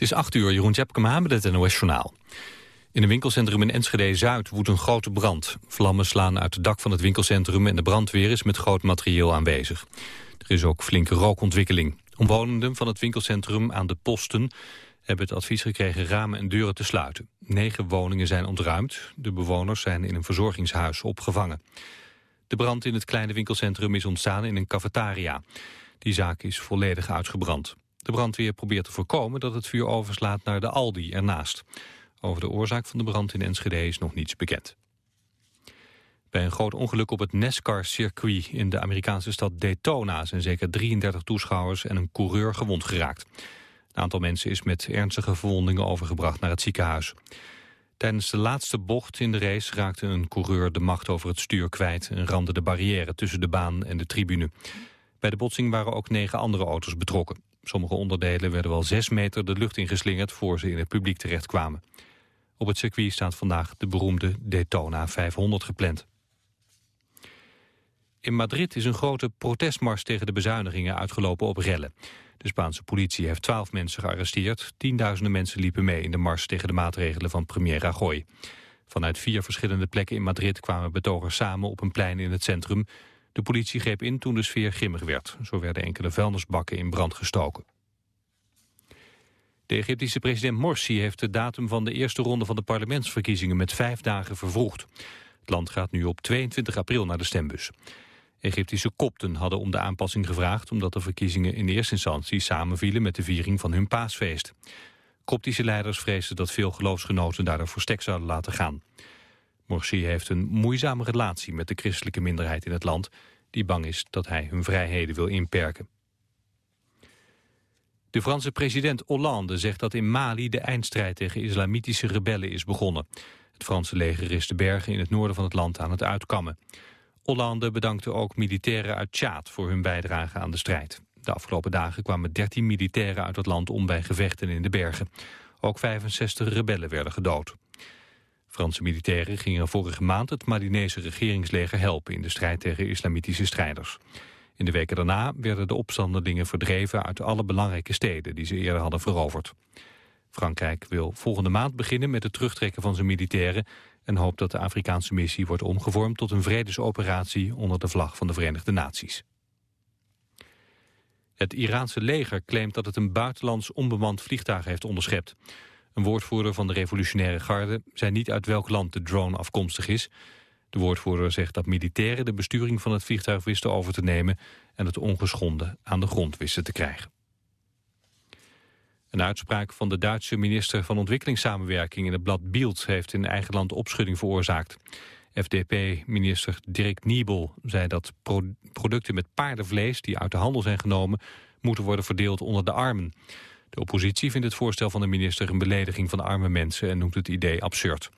Het is 8 uur, Jeroen Tjepkema met het NOS Journaal. In een winkelcentrum in Enschede-Zuid woedt een grote brand. Vlammen slaan uit het dak van het winkelcentrum en de brandweer is met groot materieel aanwezig. Er is ook flinke rookontwikkeling. Omwonenden van het winkelcentrum aan de posten hebben het advies gekregen ramen en deuren te sluiten. Negen woningen zijn ontruimd. De bewoners zijn in een verzorgingshuis opgevangen. De brand in het kleine winkelcentrum is ontstaan in een cafetaria. Die zaak is volledig uitgebrand. De brandweer probeert te voorkomen dat het vuur overslaat naar de Aldi ernaast. Over de oorzaak van de brand in Enschede is nog niets bekend. Bij een groot ongeluk op het NASCAR-circuit in de Amerikaanse stad Daytona... zijn zeker 33 toeschouwers en een coureur gewond geraakt. Een aantal mensen is met ernstige verwondingen overgebracht naar het ziekenhuis. Tijdens de laatste bocht in de race raakte een coureur de macht over het stuur kwijt... en ramde de barrière tussen de baan en de tribune. Bij de botsing waren ook negen andere auto's betrokken. Sommige onderdelen werden wel zes meter de lucht ingeslingerd... voor ze in het publiek terechtkwamen. Op het circuit staat vandaag de beroemde Daytona 500 gepland. In Madrid is een grote protestmars tegen de bezuinigingen uitgelopen op rellen. De Spaanse politie heeft twaalf mensen gearresteerd. Tienduizenden mensen liepen mee in de mars tegen de maatregelen van premier Rajoy. Vanuit vier verschillende plekken in Madrid kwamen betogers samen op een plein in het centrum. De politie greep in toen de sfeer grimmig werd. Zo werden enkele vuilnisbakken in brand gestoken. De Egyptische president Morsi heeft de datum van de eerste ronde van de parlementsverkiezingen met vijf dagen vervroegd. Het land gaat nu op 22 april naar de stembus. Egyptische kopten hadden om de aanpassing gevraagd... omdat de verkiezingen in eerste instantie samenvielen met de viering van hun paasfeest. Koptische leiders vreesden dat veel geloofsgenoten daardoor voor stek zouden laten gaan. Morsi heeft een moeizame relatie met de christelijke minderheid in het land... die bang is dat hij hun vrijheden wil inperken. De Franse president Hollande zegt dat in Mali de eindstrijd tegen islamitische rebellen is begonnen. Het Franse leger is de bergen in het noorden van het land aan het uitkammen. Hollande bedankte ook militairen uit Tjaad voor hun bijdrage aan de strijd. De afgelopen dagen kwamen 13 militairen uit het land om bij gevechten in de bergen. Ook 65 rebellen werden gedood. Franse militairen gingen vorige maand het Malinese regeringsleger helpen in de strijd tegen islamitische strijders. In de weken daarna werden de opstandelingen verdreven uit alle belangrijke steden die ze eerder hadden veroverd. Frankrijk wil volgende maand beginnen met het terugtrekken van zijn militairen en hoopt dat de Afrikaanse missie wordt omgevormd tot een vredesoperatie onder de vlag van de Verenigde Naties. Het Iraanse leger claimt dat het een buitenlands onbemand vliegtuig heeft onderschept. Een woordvoerder van de revolutionaire garde zei niet uit welk land de drone afkomstig is. De woordvoerder zegt dat militairen de besturing van het vliegtuig wisten over te nemen en het ongeschonden aan de grond wisten te krijgen. Een uitspraak van de Duitse minister van Ontwikkelingssamenwerking in het blad Bild heeft in eigen land opschudding veroorzaakt. FDP-minister Dirk Niebel zei dat producten met paardenvlees die uit de handel zijn genomen moeten worden verdeeld onder de armen. De oppositie vindt het voorstel van de minister een belediging van arme mensen en noemt het idee absurd.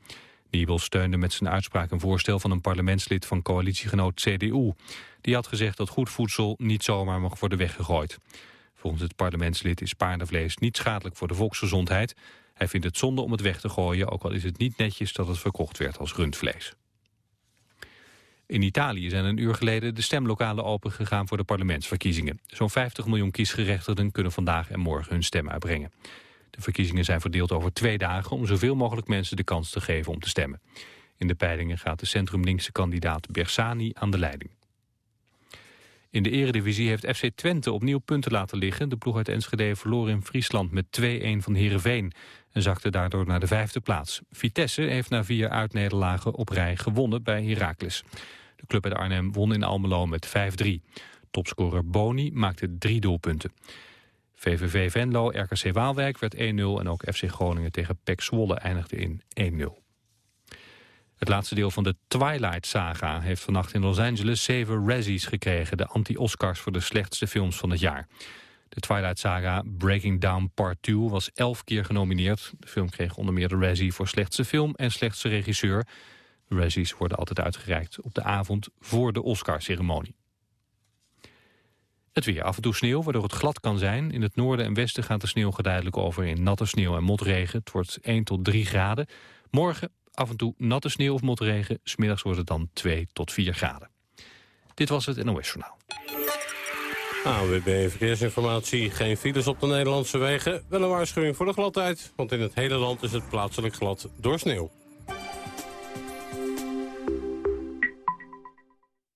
Niebel steunde met zijn uitspraak een voorstel van een parlementslid van coalitiegenoot CDU. Die had gezegd dat goed voedsel niet zomaar mag worden weggegooid. Volgens het parlementslid is paardenvlees niet schadelijk voor de volksgezondheid. Hij vindt het zonde om het weg te gooien, ook al is het niet netjes dat het verkocht werd als rundvlees. In Italië zijn een uur geleden de stemlokalen opengegaan voor de parlementsverkiezingen. Zo'n 50 miljoen kiesgerechtigden kunnen vandaag en morgen hun stem uitbrengen. De verkiezingen zijn verdeeld over twee dagen om zoveel mogelijk mensen de kans te geven om te stemmen. In de peilingen gaat de centrumlinkse kandidaat Bersani aan de leiding. In de eredivisie heeft FC Twente opnieuw punten laten liggen. De ploeg uit Enschede verloor in Friesland met 2-1 van Heerenveen... en zakte daardoor naar de vijfde plaats. Vitesse heeft na vier uitnederlagen op rij gewonnen bij Heracles. De club uit Arnhem won in Almelo met 5-3. Topscorer Boni maakte drie doelpunten. VVV Venlo, RKC Waalwijk werd 1-0 en ook FC Groningen tegen PEC Zwolle eindigde in 1-0. Het laatste deel van de Twilight Saga heeft vannacht in Los Angeles zeven Razzies gekregen, de anti-Oscars voor de slechtste films van het jaar. De Twilight Saga Breaking Down Part 2 was elf keer genomineerd. De film kreeg onder meer de Razzie voor slechtste film en slechtste regisseur. Razzies worden altijd uitgereikt op de avond voor de Oscarceremonie. Het weer af en toe sneeuw, waardoor het glad kan zijn. In het noorden en westen gaat de sneeuw geleidelijk over in natte sneeuw en motregen. Het wordt 1 tot 3 graden. Morgen af en toe natte sneeuw of motregen. Smiddags wordt het dan 2 tot 4 graden. Dit was het NOS Journaal. ANWB Verkeersinformatie. Geen files op de Nederlandse wegen. Wel een waarschuwing voor de gladheid. Want in het hele land is het plaatselijk glad door sneeuw.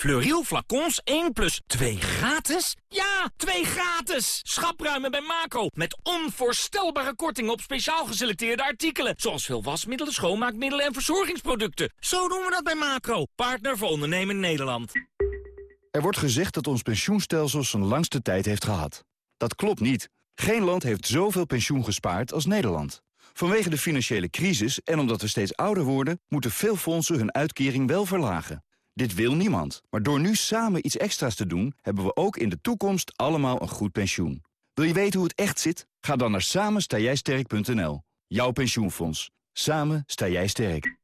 Fleuriel flacons 1 plus 2 gratis? Ja, 2 gratis! Schapruimen bij Macro. Met onvoorstelbare kortingen op speciaal geselecteerde artikelen. Zoals veel wasmiddelen, schoonmaakmiddelen en verzorgingsproducten. Zo doen we dat bij Macro. Partner voor ondernemen Nederland. Er wordt gezegd dat ons pensioenstelsel zijn langste tijd heeft gehad. Dat klopt niet. Geen land heeft zoveel pensioen gespaard als Nederland. Vanwege de financiële crisis en omdat we steeds ouder worden... moeten veel fondsen hun uitkering wel verlagen. Dit wil niemand. Maar door nu samen iets extra's te doen... hebben we ook in de toekomst allemaal een goed pensioen. Wil je weten hoe het echt zit? Ga dan naar samenstaaijsterk.nl. Jouw pensioenfonds. Samen sta jij sterk.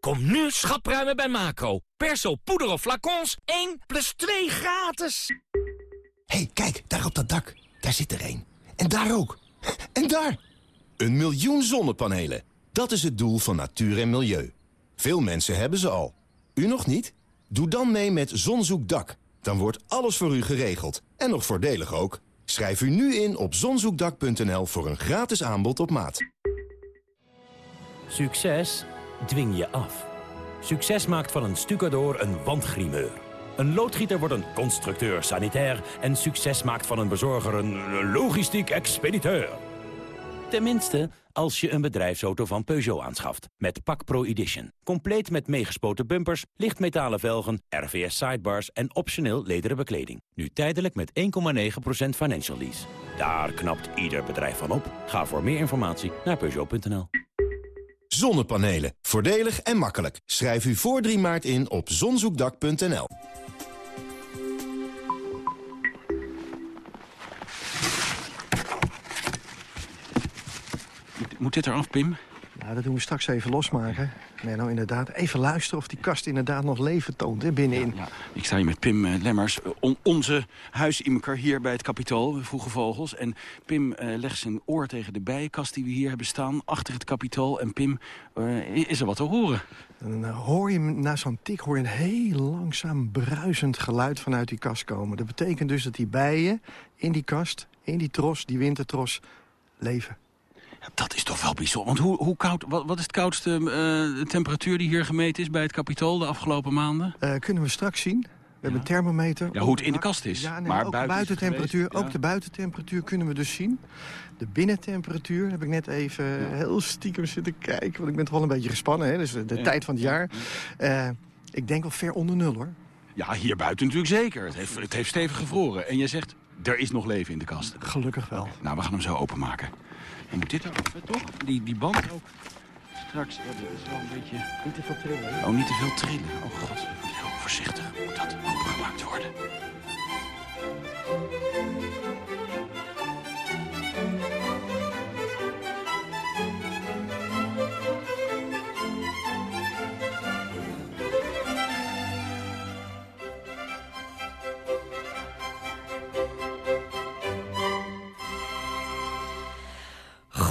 Kom nu schapruimen bij Macro. Perso, poeder of flacons 1 plus 2 gratis. Hé, hey, kijk, daar op dat dak. Daar zit er één. En daar ook. En daar! Een miljoen zonnepanelen. Dat is het doel van natuur en milieu. Veel mensen hebben ze al. U nog niet? Doe dan mee met Zonzoekdak. Dan wordt alles voor u geregeld. En nog voordelig ook. Schrijf u nu in op zonzoekdak.nl voor een gratis aanbod op maat. Succes dwing je af. Succes maakt van een stucador een wandgrimeur. Een loodgieter wordt een constructeur sanitair... en succes maakt van een bezorger een logistiek expediteur. Tenminste, als je een bedrijfsauto van Peugeot aanschaft. Met Pak Pro Edition. Compleet met meegespoten bumpers, lichtmetalen velgen, RVS sidebars en optioneel lederen bekleding. Nu tijdelijk met 1,9% financial lease. Daar knapt ieder bedrijf van op. Ga voor meer informatie naar Peugeot.nl. Zonnepanelen. Voordelig en makkelijk. Schrijf u voor 3 maart in op zonzoekdak.nl. Moet dit eraf, Pim? Nou, dat doen we straks even losmaken. Nee, nou inderdaad. Even luisteren of die kast inderdaad nog leven toont hè, binnenin. Ja, Ik sta hier met Pim uh, Lemmers, on onze huisimker hier bij het Capitool, Vroege Vogels. En Pim uh, legt zijn oor tegen de bijenkast die we hier hebben staan, achter het Capitool. En Pim, uh, is er wat te horen? Dan hoor je na zo'n tik hoor je een heel langzaam bruisend geluid vanuit die kast komen. Dat betekent dus dat die bijen in die kast, in die tros, die wintertros, leven. Dat is toch wel bijzonder. Want hoe, hoe koud, wat, wat is het koudste uh, temperatuur die hier gemeten is bij het Capitool de afgelopen maanden? Uh, kunnen we straks zien. We ja. hebben een thermometer. Ja, hoe het in de kast is. Ja, nee, maar ook buiten buitentemperatuur. Geweest, ook de buitentemperatuur kunnen we dus zien. De binnentemperatuur heb ik net even heel stiekem zitten kijken. Want ik ben toch wel een beetje gespannen. Hè? Dus de tijd van het jaar. Uh, ik denk wel ver onder nul hoor. Ja, hier buiten natuurlijk zeker. Het heeft, het heeft stevig gevroren. En je zegt, er is nog leven in de kast. Gelukkig wel. Nou, we gaan hem zo openmaken. Dan moet dit eraf, hè, toch? Die, die band ook. Straks, ja, dit is wel een beetje... Niet te veel trillen. Hè? Oh, niet te veel trillen. Oh god, heel voorzichtig moet dat opengemaakt worden.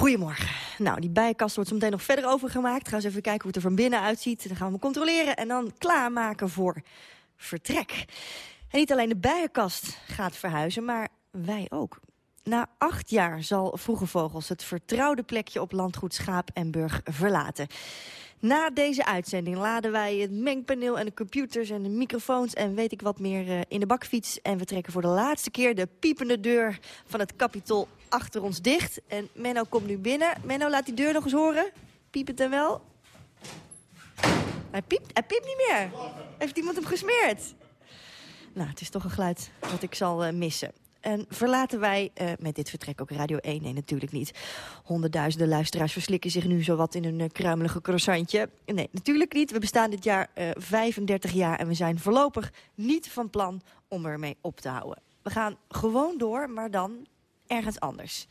Goedemorgen. Nou, die bijenkast wordt zo meteen nog verder overgemaakt. Gaan eens even kijken hoe het er van binnen uitziet. Dan gaan we controleren en dan klaarmaken voor vertrek. En niet alleen de bijenkast gaat verhuizen, maar wij ook. Na acht jaar zal Vroege Vogels het vertrouwde plekje op landgoed Schaap en Burg verlaten. Na deze uitzending laden wij het mengpaneel en de computers en de microfoons en weet ik wat meer uh, in de bakfiets. En we trekken voor de laatste keer de piepende deur van het kapitol achter ons dicht. En Menno komt nu binnen. Menno, laat die deur nog eens horen. Piepend en wel. Hij piept, hij piept niet meer. Heeft iemand hem gesmeerd? Nou, het is toch een geluid dat ik zal uh, missen. En verlaten wij uh, met dit vertrek ook Radio 1? Nee, natuurlijk niet. Honderdduizenden luisteraars verslikken zich nu zowat in een uh, kruimelige croissantje. Nee, natuurlijk niet. We bestaan dit jaar uh, 35 jaar en we zijn voorlopig niet van plan om ermee op te houden. We gaan gewoon door, maar dan ergens anders.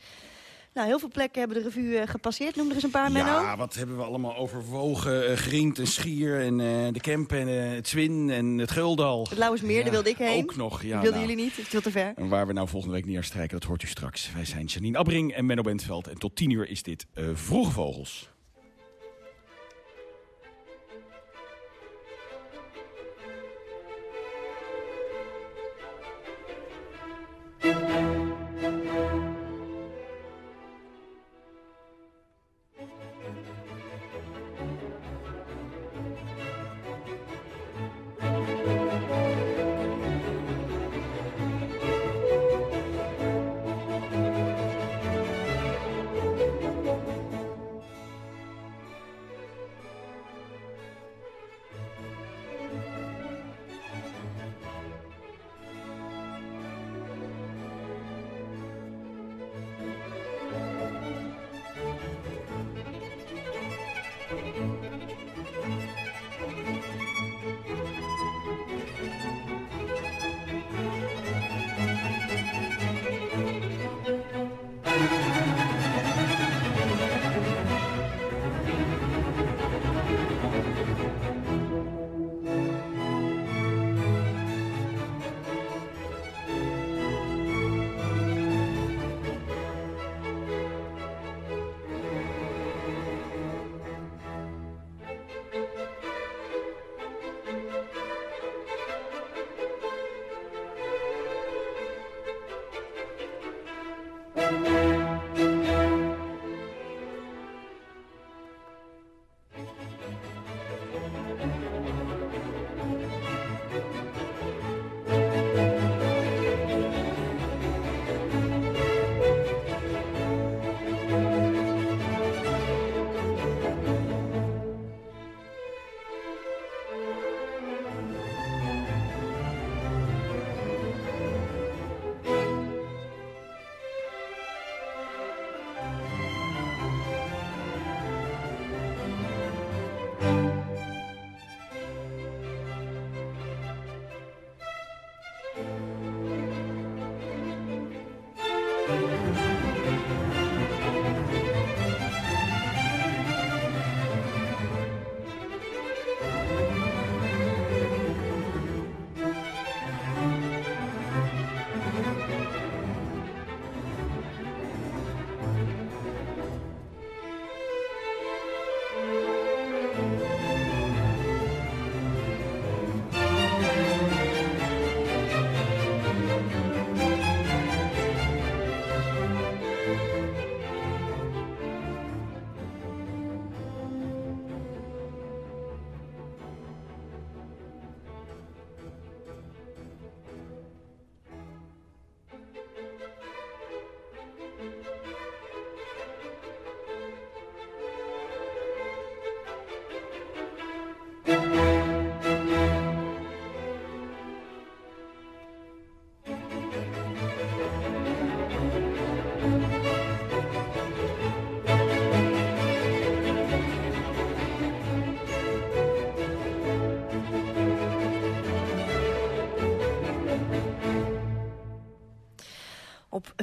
Nou, heel veel plekken hebben de revue uh, gepasseerd. Noem er eens een paar, Menno. Ja, wat hebben we allemaal overwogen? Uh, Grient en Schier en uh, de Kemp en het Zwin en het Guldal. Het Lauwersmeer, ja, daar wilde ik heen. Ook nog, ja. Dat wilden nou, jullie niet, het is veel te ver. En waar we nou volgende week neerstrijken, dat hoort u straks. Wij zijn Janine Abbring en Menno Bentveld. En tot tien uur is dit Vroege Vogels.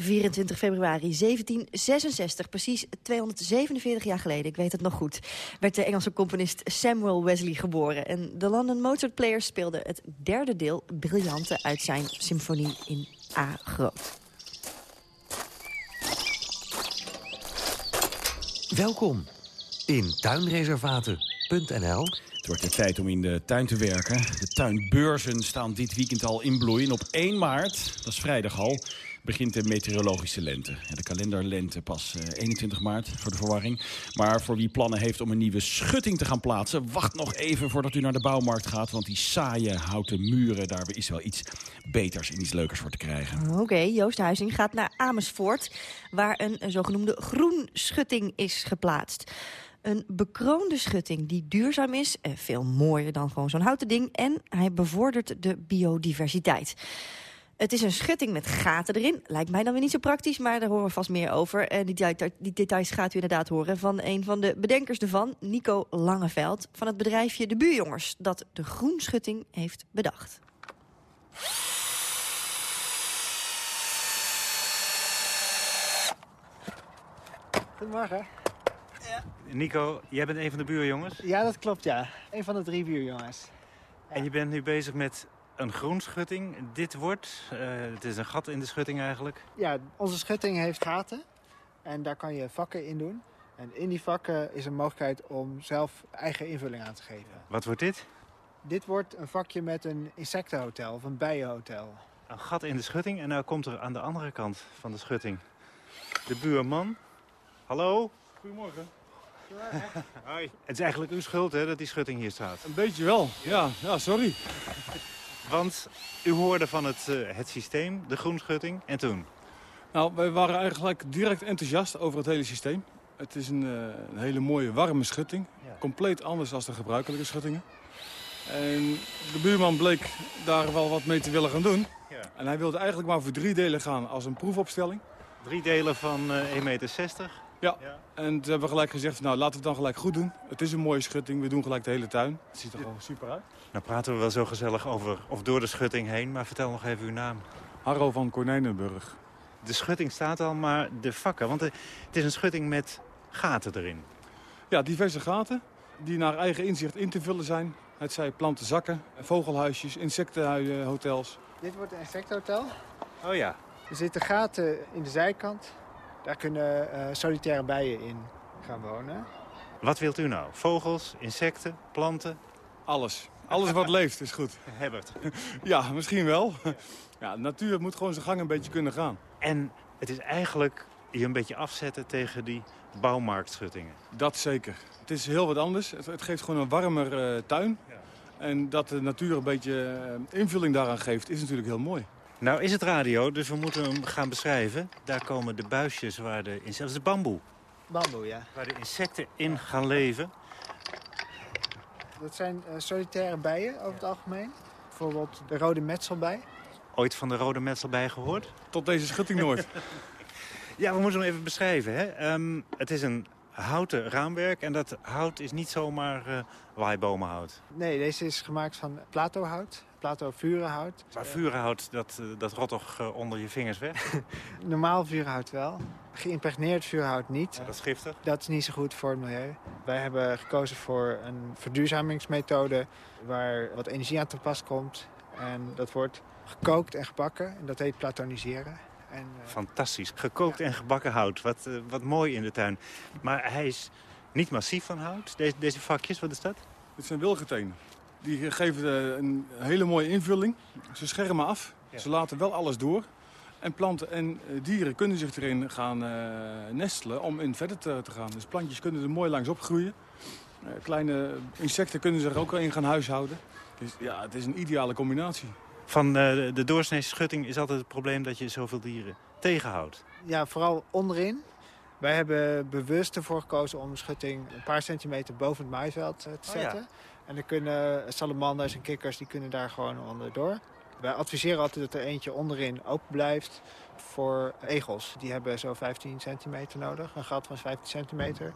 24 februari 1766, precies 247 jaar geleden, ik weet het nog goed... werd de Engelse componist Samuel Wesley geboren. En de London Mozart Players speelden het derde deel Briljante uit zijn symfonie in A groot. Welkom in tuinreservaten.nl. Het wordt de tijd om in de tuin te werken. De tuinbeurzen staan dit weekend al in bloei. En op 1 maart, dat is vrijdag al, begint de meteorologische lente. De kalenderlente pas uh, 21 maart, voor de verwarring. Maar voor wie plannen heeft om een nieuwe schutting te gaan plaatsen... wacht nog even voordat u naar de bouwmarkt gaat... want die saaie houten muren, daar is wel iets beters en iets leukers voor te krijgen. Oké, Joost Huizing gaat naar Amersfoort... waar een zogenoemde groenschutting is geplaatst. Een bekroonde schutting die duurzaam is, veel mooier dan gewoon zo'n houten ding... en hij bevordert de biodiversiteit. Het is een schutting met gaten erin. Lijkt mij dan weer niet zo praktisch, maar daar horen we vast meer over. En die details gaat u inderdaad horen van een van de bedenkers ervan, Nico Langeveld, van het bedrijfje De Buurjongens, dat de groenschutting heeft bedacht. Goedemorgen. Nico, jij bent een van de buurjongens. Ja, dat klopt, ja. Een van de drie buurjongens. En je bent nu bezig met een groenschutting. Dit wordt, eh, het is een gat in de schutting eigenlijk. Ja, onze schutting heeft gaten. En daar kan je vakken in doen. En in die vakken is een mogelijkheid om zelf eigen invulling aan te geven. Wat wordt dit? Dit wordt een vakje met een insectenhotel of een bijenhotel. Een gat in de schutting en nou komt er aan de andere kant van de schutting de buurman. Hallo? Goedemorgen. Hoi. Het is eigenlijk uw schuld hè, dat die schutting hier staat. Een beetje wel, ja, ja sorry. Want u hoorde van het, eh, het systeem, de groenschutting, en toen? Nou, wij waren eigenlijk direct enthousiast over het hele systeem. Het is een, eh, een hele mooie warme schutting. Compleet anders dan de gebruikelijke schuttingen. En de buurman bleek daar wel wat mee te willen gaan doen. Ja. En hij wilde eigenlijk maar voor drie delen gaan als een proefopstelling. Drie delen van eh 1,60 meter. Ja. En toen hebben we gelijk gezegd, nou laten we het dan gelijk goed doen. Het is een mooie schutting, we doen gelijk de hele tuin. Het ziet er gewoon super uit. Nou praten we wel zo gezellig over of door de schutting heen, maar vertel nog even uw naam. Harro van Konijnenburg. De schutting staat al, maar de vakken, want eh, het is een schutting met gaten erin. Ja, diverse gaten die naar eigen inzicht in te vullen zijn. Het zij planten zakken, vogelhuisjes, insectenhotels. Dit wordt een insectenhotel. Oh ja. Er zitten gaten in de zijkant. Daar kunnen eh, solitaire bijen in gaan wonen. Wat wilt u nou? Vogels, insecten, planten? Alles. Alles wat leeft is goed. Hebbert. Ja, misschien wel. Ja, de natuur moet gewoon zijn gang een beetje kunnen gaan. En het is eigenlijk je een beetje afzetten tegen die bouwmarktschuttingen. Dat zeker. Het is heel wat anders. Het, het geeft gewoon een warmer eh, tuin. En dat de natuur een beetje eh, invulling daaraan geeft, is natuurlijk heel mooi. Nou is het radio, dus we moeten hem gaan beschrijven. Daar komen de buisjes waar de insecten... Dat is de bamboe. Bamboe, ja. Waar de insecten in gaan leven. Dat zijn eh, solitaire bijen over het algemeen. Bijvoorbeeld de rode metselbij. Ooit van de rode metselbij gehoord? Tot deze schutting nooit. ja, we moeten hem even beschrijven. Hè? Ehm, het is een houten raamwerk en dat hout is niet zomaar uh, waaibomenhout. Nee, deze is gemaakt van platohout. Plato vurenhout. Maar vurenhout, dat, uh, dat rot toch uh, onder je vingers weg? Normaal vurenhout wel. Geïmpregneerd vuurhout niet. Dat is giftig? Dat is niet zo goed voor het milieu. Wij hebben gekozen voor een verduurzamingsmethode... waar wat energie aan te pas komt. En dat wordt gekookt en gebakken. En dat heet platoniseren. En, uh... Fantastisch. Gekookt ja. en gebakken hout. Wat, uh, wat mooi in de tuin. Maar hij is niet massief van hout. Deze, deze vakjes, wat is dat? Dit zijn wilgetenen. Die geven een hele mooie invulling. Ze schermen af. Ja. Ze laten wel alles door. En planten en dieren kunnen zich erin gaan uh, nestelen om in verder te, te, gaan. Dus plantjes kunnen er mooi langs opgroeien. Uh, kleine insecten kunnen zich er ook in gaan huishouden. Dus ja, het is een ideale combinatie. Van uh, de doorsnee schutting is altijd het probleem dat je zoveel dieren tegenhoudt. Ja, vooral onderin. Wij hebben bewust ervoor gekozen om de schutting een paar centimeter boven het maaiveld te zetten. Oh ja. En dan kunnen salamanders en kikkers die kunnen daar gewoon onderdoor. Wij adviseren altijd dat er eentje onderin open blijft voor egels. Die hebben zo 15 centimeter nodig, een gat van 15 centimeter,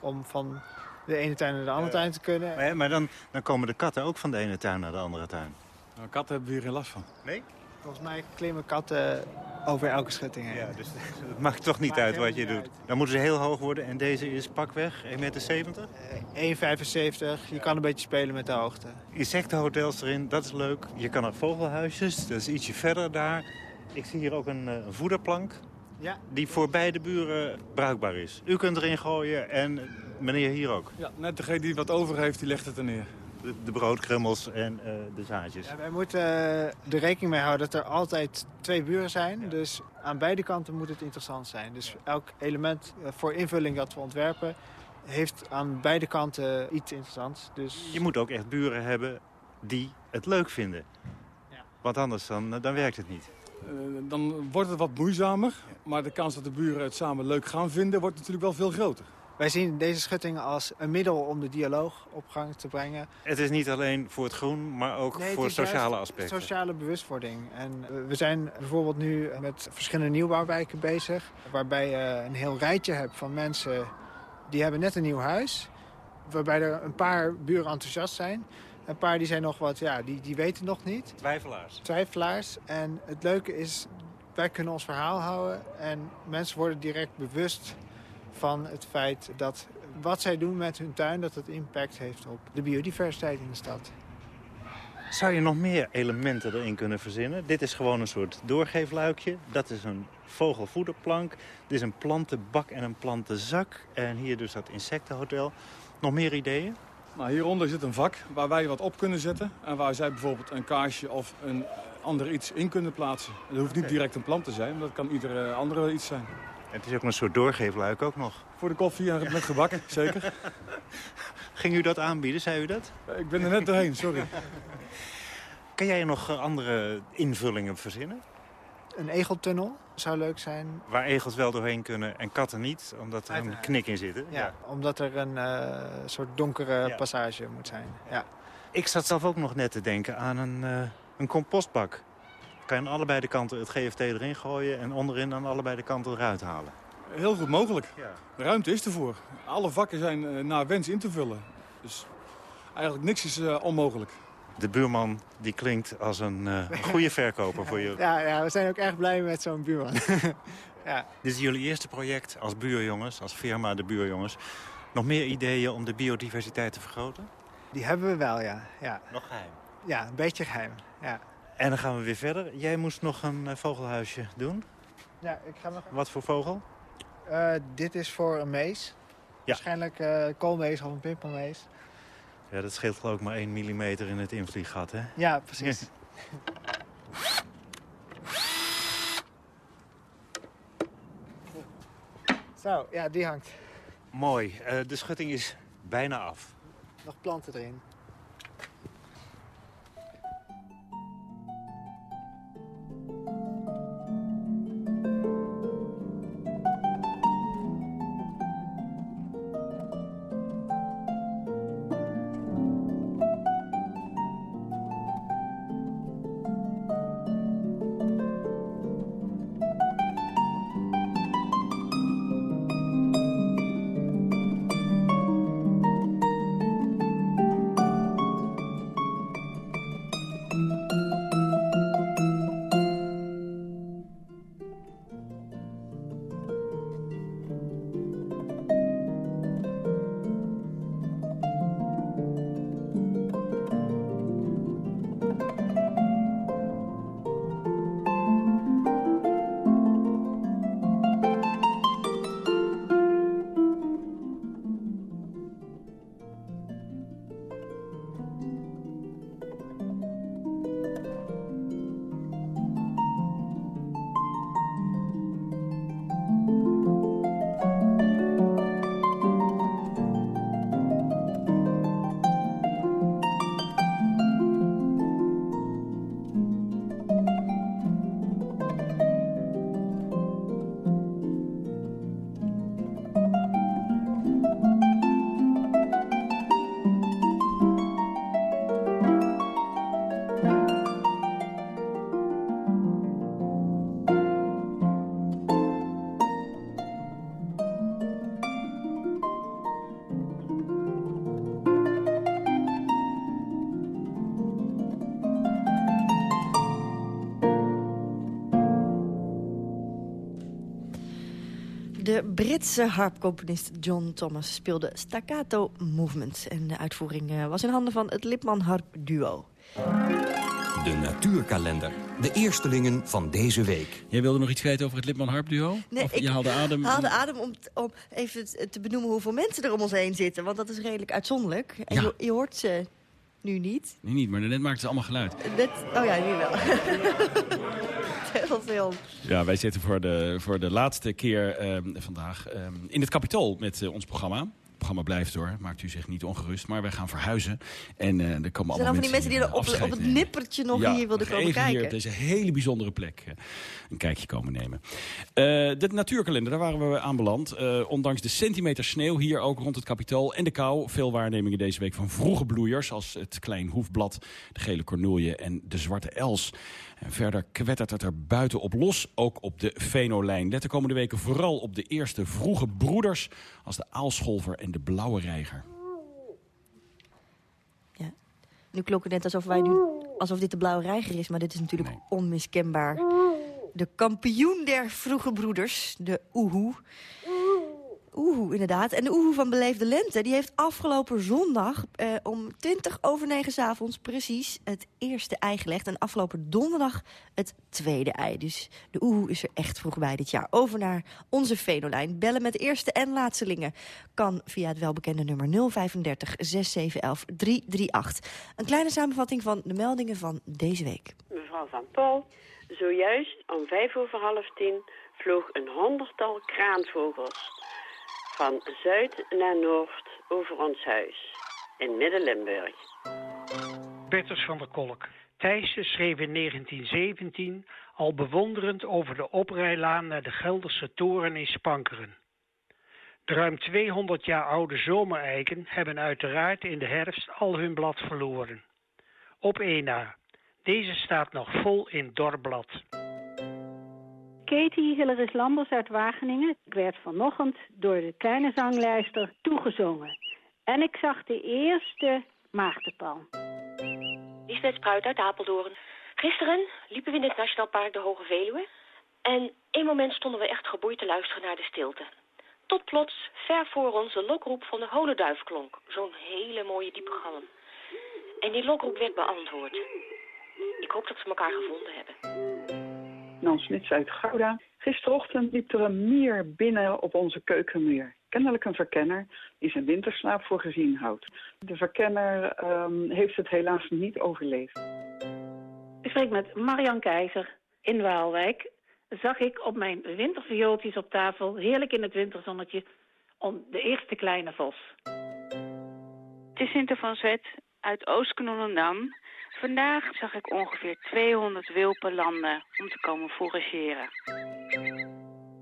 om van de ene tuin naar de andere tuin te kunnen. Maar, maar dan, dan komen de katten ook van de ene tuin naar de andere tuin. Nou, katten hebben we hier geen last van. Nee? Volgens mij klimmen katten over elke schutting heen. Ja, dus het maakt toch niet uit wat je doet. Uit. Dan moeten ze heel hoog worden en deze is pakweg 1,70 meter? Uh, 1,75. Je kan een beetje spelen met de hoogte. Insectenhotels erin, dat is leuk. Je kan naar vogelhuisjes, dat is ietsje verder daar. Ik zie hier ook een uh, voederplank. Ja. Die voor beide buren bruikbaar is. U kunt erin gooien en meneer hier ook. Ja, net degene die wat over heeft, die legt het er neer. De, broodkrummels en uh, de zaadjes. Ja, wij moeten uh, er rekening mee houden dat er altijd twee buren zijn. Ja. Dus aan beide kanten moet het interessant zijn. Dus elk element uh, voor invulling dat we ontwerpen... heeft aan beide kanten iets interessants. Dus... Je moet ook echt buren hebben die het leuk vinden. Ja. Want anders dan, dan werkt het niet. Uh, dan wordt het wat moeizamer. Maar de kans dat de buren het samen leuk gaan vinden wordt natuurlijk wel veel groter. Wij zien deze schutting als een middel om de dialoog op gang te brengen. Het is niet alleen voor het groen, maar ook Nee, het voor sociale aspecten. Sociale bewustwording. En eh, we zijn bijvoorbeeld nu met verschillende nieuwbouwwijken bezig. Waarbij je een heel rijtje hebt van mensen die hebben net een nieuw huis. Waarbij er een paar buren enthousiast zijn. Een paar die zijn nog wat, ja, die, die weten nog niet. Twijfelaars. Twijfelaars. En het leuke is, wij kunnen ons verhaal houden. En mensen worden direct bewust van het feit dat wat zij doen met hun tuin... dat het impact heeft op de biodiversiteit in de stad. Zou je nog meer elementen erin kunnen verzinnen? Dit is gewoon een soort doorgeefluikje. Dat is een vogelvoederplank. Dit is een plantenbak en een plantenzak. En hier dus dat insectenhotel. Nog meer ideeën? Nou, hieronder zit een vak waar wij wat op kunnen zetten. En waar zij bijvoorbeeld een kaarsje of een ander iets in kunnen plaatsen. Het hoeft niet direct een plant te zijn, maar dat kan ieder andere iets zijn. Het is ook een soort doorgeefluik ook nog. Voor de koffie en met gebakken, zeker. Ging u dat aanbieden, zei u dat? Ik ben er net doorheen, sorry. Kan jij nog eh, andere invullingen verzinnen? Een egeltunnel zou leuk zijn. Waar egels wel doorheen kunnen en katten niet, omdat er een knik in zit. hè? Ja, omdat er een eh, soort donkere passage moet zijn. Ja. Ik zat zelf ook nog net te denken aan een, eh, een compostbak. Kan je aan allebei de kanten het GFT erin gooien... en onderin aan allebei de kanten eruit halen. Heel goed mogelijk. De ruimte is ervoor. Alle vakken zijn eh, naar wens in te vullen. Dus eigenlijk niks is eh, onmogelijk. De buurman die klinkt als een eh, goede verkoper voor je. Ja, ja, we zijn ook erg blij met zo'n buurman. ja. Dit is jullie eerste project als buurjongens, als firma de buurjongens. Nog meer ideeën om de biodiversiteit te vergroten? Die hebben we wel, ja. ja. Nog geheim? Ja, een beetje geheim. Ja. En dan gaan we weer verder. Jij moest nog een eh, vogelhuisje doen. Ja, ik ga nog... Wat voor vogel? Eh, dit is voor een mees. Waarschijnlijk eh koolmees of een pimpelmees. Ja, dat scheelt geloof ik maar 1 mm in het invlieggat, hè? Ja, precies. Zo, ja, die hangt. Mooi. Eh, de schutting is bijna af. Nog planten erin. Britse harpcomponist John Thomas speelde Staccato Movement. En de uitvoering eh, was in handen van het Lipman Harp Duo. De natuurkalender. De eerstelingen van deze week. Jij wilde nog iets weten over het Lipman Harp duo? Nee, of ik je haalde adem? haalde adem om, om even te benoemen hoeveel mensen er om ons heen zitten. Want dat is redelijk uitzonderlijk. En Ja. je, je hoort ze nu niet. Nee, niet, maar net maakten ze allemaal geluid. Net, oh ja, nu wel. Ja, wij zitten voor de, voor de laatste keer ehm, vandaag ehm, in het kapitool met eh, ons programma. Programma blijft hoor. Maakt u zich niet ongerust. Maar wij gaan verhuizen. En uh, er komen Zijn dan van die mensen die er op, op, het nippertje nog hier wilden komen kijken? hier op deze hele bijzondere plek uh, een kijkje komen nemen. De natuurkalender, daar waren we aanbeland. ondanks de centimeter sneeuw hier ook rond het kapitool en de kou. Veel waarnemingen deze week van vroege bloeiers. Als het klein hoefblad, de gele cornoelje en de zwarte els. En verder kwettert het er buiten op los, ook op de Venolijn. Let de komende weken vooral op de eerste vroege broeders... als de aalscholver en de blauwe reiger. Ja. Nu klonk het net alsof, wij nu, alsof dit de blauwe reiger is... maar dit is natuurlijk onmiskenbaar. De kampioen der vroege broeders, de Oehoe oehoe, inderdaad. En de oehoe van Beleefde Lente... die heeft afgelopen zondag eh, om 20 over 9 s avonds precies het eerste ei gelegd. En afgelopen donderdag het tweede ei. Dus de oehoe is er echt vroeg bij dit jaar. Over naar onze Venolijn. Bellen met eerste en laatste lingen kan via het welbekende nummer 035 6711 338. Een kleine samenvatting van de meldingen van deze week. Mevrouw Van Paul, zojuist om vijf over half tien vloog een honderdtal kraanvogels van zuid naar noord over ons huis in Midden-Limburg. Petters van der Kolk. Thijsje schreef in 1917 al bewonderend over de oprijlaan naar de Gelderse toren in Spankeren. De ruim 200 jaar oude zomereiken hebben uiteraard in de herfst al hun blad verloren. Op één na. Deze staat nog vol in dorblad. Katie Hilleris Lambers uit Wageningen. Ik werd vanochtend door de kleine zanglijster toegezongen. En ik zag de eerste maagdenpan. Lisbeth Spruit uit Apeldoorn. Gisteren liepen we in het Nationaal Park de Hoge Veluwe. En een moment stonden we echt geboeid te luisteren naar de stilte. Tot plots, ver voor ons, de lokroep van de holenduif klonk. Zo'n hele mooie diepe galm. En die lokroep werd beantwoord. Ik hoop dat ze elkaar gevonden hebben. Nan Smits uit Gouda. Gisterochtend liep er een mier binnen op onze keukenmuur. Kennelijk een verkenner die zijn winterslaap voor gezien houdt. De verkenner um, heeft het helaas niet overleefd. Ik spreek met Marian Keizer. In Waalwijk zag ik op mijn winterviooltjes op tafel, heerlijk in het winterzonnetje, om de eerste kleine vos. Het is Sinter van Zwet uit Oost-Knollendam. Vandaag zag ik ongeveer 200 wilpen landen om te komen forageren.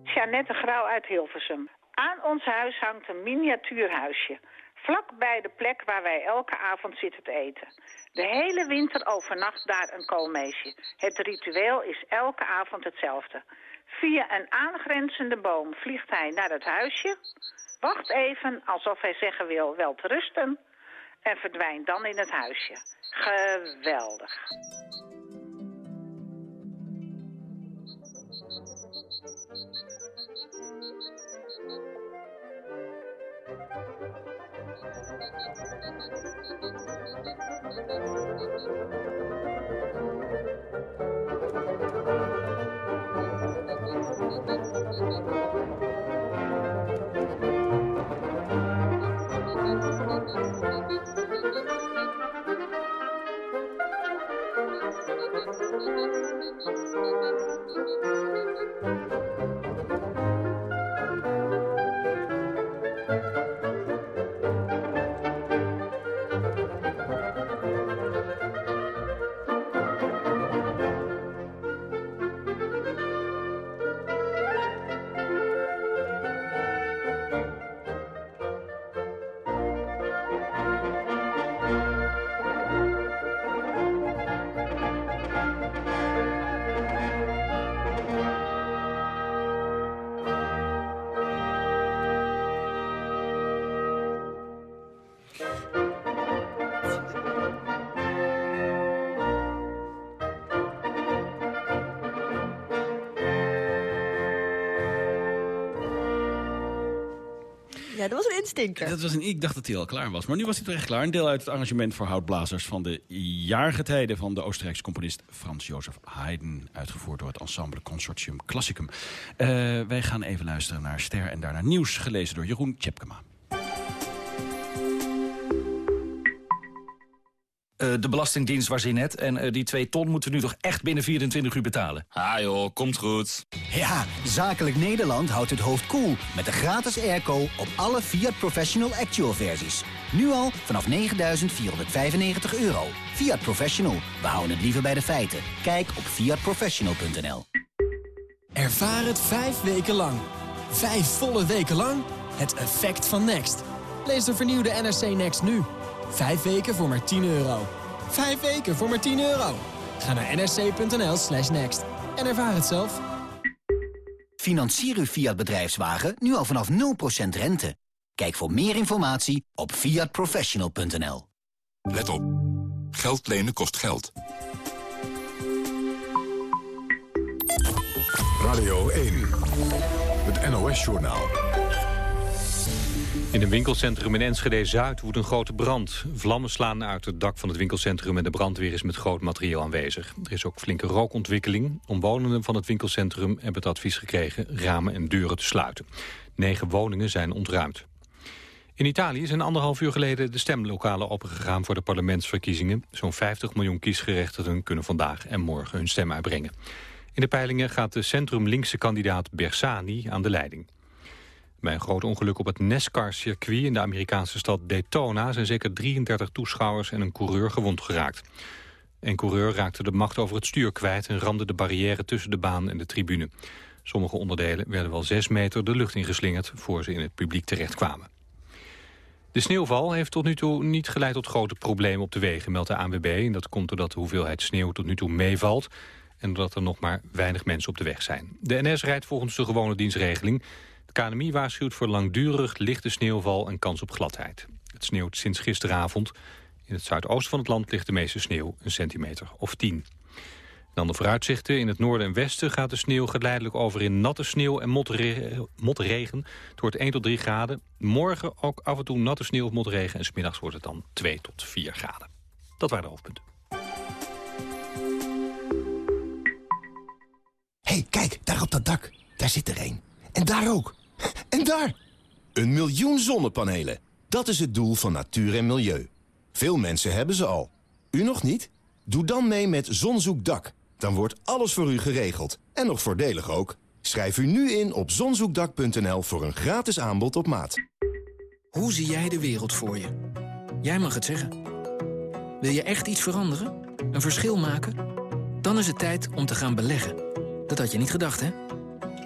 Jeannette Grauw uit Hilversum. Aan ons huis hangt een miniatuurhuisje. Vlak bij de plek waar wij elke avond zitten te eten. De hele winter overnacht daar een koolmeesje. Het ritueel is elke avond hetzelfde. Via een aangrenzende boom vliegt hij naar het huisje. Wacht even, alsof hij zeggen wil wel te rusten. En verdwijnt dan in het huisje. Geweldig. Thank you. Ja, dat was een instinker. Dat was een, ik dacht dat hij al klaar was. Maar nu was hij toch echt klaar. Een deel uit het arrangement voor houtblazers... van de jaargetijden van de Oostenrijkse componist Frans Jozef Haydn. Uitgevoerd door het ensemble Consortium Classicum. Uh, wij gaan even luisteren naar Ster en daarna nieuws. Gelezen door Jeroen Tjepkema. Eh, de Belastingdienst was hier net. En eh, die 2 ton moeten we nu toch echt binnen 24 uur betalen. Ah joh, komt goed. Ja, Zakelijk Nederland houdt het hoofd koel cool met de gratis airco op alle Fiat Professional Actual versies. Nu al vanaf 9.495 euro. Fiat Professional, we houden het liever bij de feiten. Kijk op fiatprofessional.nl Ervaar het vijf weken lang. Vijf volle weken lang. Het effect van Next. Lees de vernieuwde NRC Next nu. Vijf weken voor maar 10 euro. Vijf weken voor maar 10 euro. Ga naar nrc.nl slash next en ervaar het zelf. Financier uw Fiat bedrijfswagen nu al vanaf 0% rente. Kijk voor meer informatie op fiatprofessional.nl. Let op. Geld lenen kost geld. Radio 1. Het NOS-journaal. In een winkelcentrum in Enschede-Zuid woedt een grote brand. Vlammen slaan uit het dak van het winkelcentrum en de brandweer is met groot materieel aanwezig. Er is ook flinke rookontwikkeling. Omwonenden van het winkelcentrum hebben het advies gekregen ramen en deuren te sluiten. Negen woningen zijn ontruimd. In Italië zijn anderhalf uur geleden de stemlokalen opengegaan voor de parlementsverkiezingen. Zo'n 50 miljoen kiesgerechtigden kunnen vandaag en morgen hun stem uitbrengen. In de peilingen gaat de centrum-linkse kandidaat Bersani aan de leiding. Bij een groot ongeluk op het NASCAR-circuit in de Amerikaanse stad Daytona... zijn zeker 33 toeschouwers en een coureur gewond geraakt. Een coureur raakte de macht over het stuur kwijt... en ramde de barrière tussen de baan en de tribune. Sommige onderdelen werden wel 6 meter de lucht ingeslingerd... voor ze in het publiek terechtkwamen. De sneeuwval heeft tot nu toe niet geleid tot grote problemen op de wegen, meldt de ANWB. En dat komt doordat de hoeveelheid sneeuw tot nu toe meevalt en doordat er nog maar weinig mensen op de weg zijn. De NS rijdt volgens de gewone dienstregeling. KNMI waarschuwt voor langdurig lichte sneeuwval en kans op gladheid. Het sneeuwt sinds gisteravond. In het zuidoosten van het land ligt de meeste sneeuw, een centimeter of tien. Dan de vooruitzichten. In het noorden en westen gaat de sneeuw geleidelijk over in natte sneeuw en motregen. Het wordt 1 tot 3 graden. Morgen ook af en toe natte sneeuw of motregen. En smiddags wordt het dan 2 tot 4 graden. Dat waren de hoofdpunten. hey, kijk, daar op dat dak. Daar zit er een. En daar ook. En daar! Een miljoen zonnepanelen. Dat is het doel van natuur en milieu. Veel mensen hebben ze al. U nog niet? Doe dan mee met Zonzoekdak. Dan wordt alles voor u geregeld. En nog voordelig ook. Schrijf u nu in op zonzoekdak.nl voor een gratis aanbod op maat. Hoe zie jij de wereld voor je? Jij mag het zeggen. Wil je echt iets veranderen? Een verschil maken? Dan is het tijd om te gaan beleggen. Dat had je niet gedacht, hè?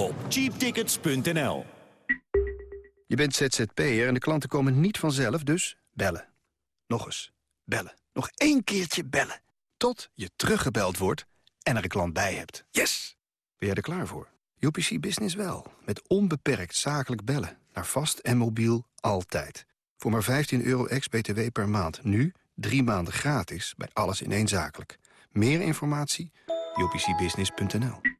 op cheaptickets.nl. Je bent ZZP'er en de klanten komen niet vanzelf, dus bellen. Nog eens. Bellen. Nog één keertje bellen. Tot je teruggebeld wordt en er een klant bij hebt. Yes! Ben jij er klaar voor? UPC Business wel. Met onbeperkt zakelijk bellen. Naar vast en mobiel altijd. Voor maar 15 euro ex-BTW per maand. Nu drie maanden gratis bij alles in één zakelijk. Meer informatie? upcbusiness.nl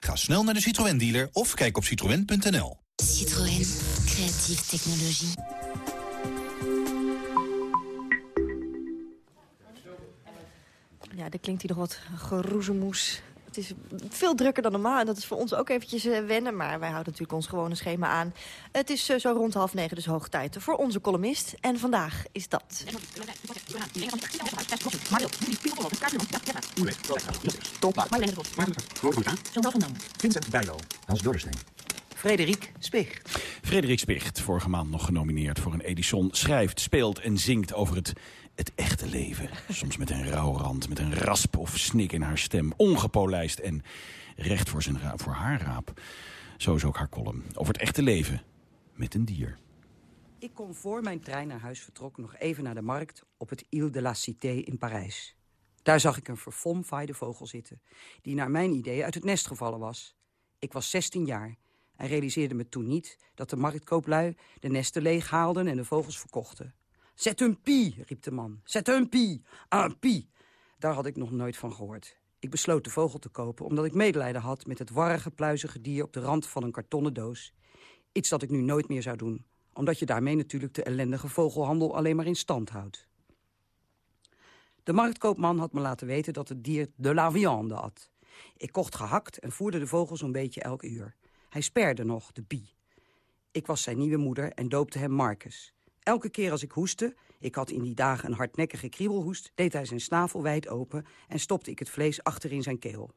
Ga snel naar de Citroën dealer of kijk op citroën.nl. Citroën. Creatieve technologie. Ja, er klinkt hier nog wat geroezemoes. Het is veel drukker dan normaal en dat is voor ons ook eventjes uh, wennen. Maar wij houden natuurlijk ons gewone schema aan. Het is uh, zo rond half negen, dus hoog tijd voor onze columnist. En vandaag is dat... Vincent Bijlo, Hans Dorrestein. Frederik Spicht. Frederik Spicht, vorige maand nog genomineerd voor een Edison, schrijft, speelt en zingt over het, het echte leven. Soms met een rouwrand, met een rasp of snik in haar stem, ongepolijst en recht voor, zijn voor haar raap. Zo is ook haar column over het echte leven met een dier. Ik kon voor mijn trein naar huis vertrok nog even naar de markt op het Ile de la Cité in Parijs. Daar zag ik een verfomfaaide vogel zitten, die naar mijn idee uit het nest gevallen was. Ik was 16 jaar en realiseerde me toen niet dat de marktkooplui de nesten leeg haalden en de vogels verkochten. Zet un pie, riep de man. Zet un pie, un pie. Daar had ik nog nooit van gehoord. Ik besloot de vogel te kopen omdat ik medelijden had met het warrige, pluizige dier op de rand van een kartonnen doos. Iets dat ik nu nooit meer zou doen, omdat je daarmee natuurlijk de ellendige vogelhandel alleen maar in stand houdt. De marktkoopman had me laten weten dat het dier de la viande had. Ik kocht gehakt en voerde de vogel zo'n beetje elk uur. Hij sperde nog, de bie. Ik was zijn nieuwe moeder en doopte hem Marcus. Elke keer als ik hoestte, ik had in die dagen een hardnekkige kriebelhoest... deed hij zijn snavel wijd open en stopte ik het vlees achter in zijn keel.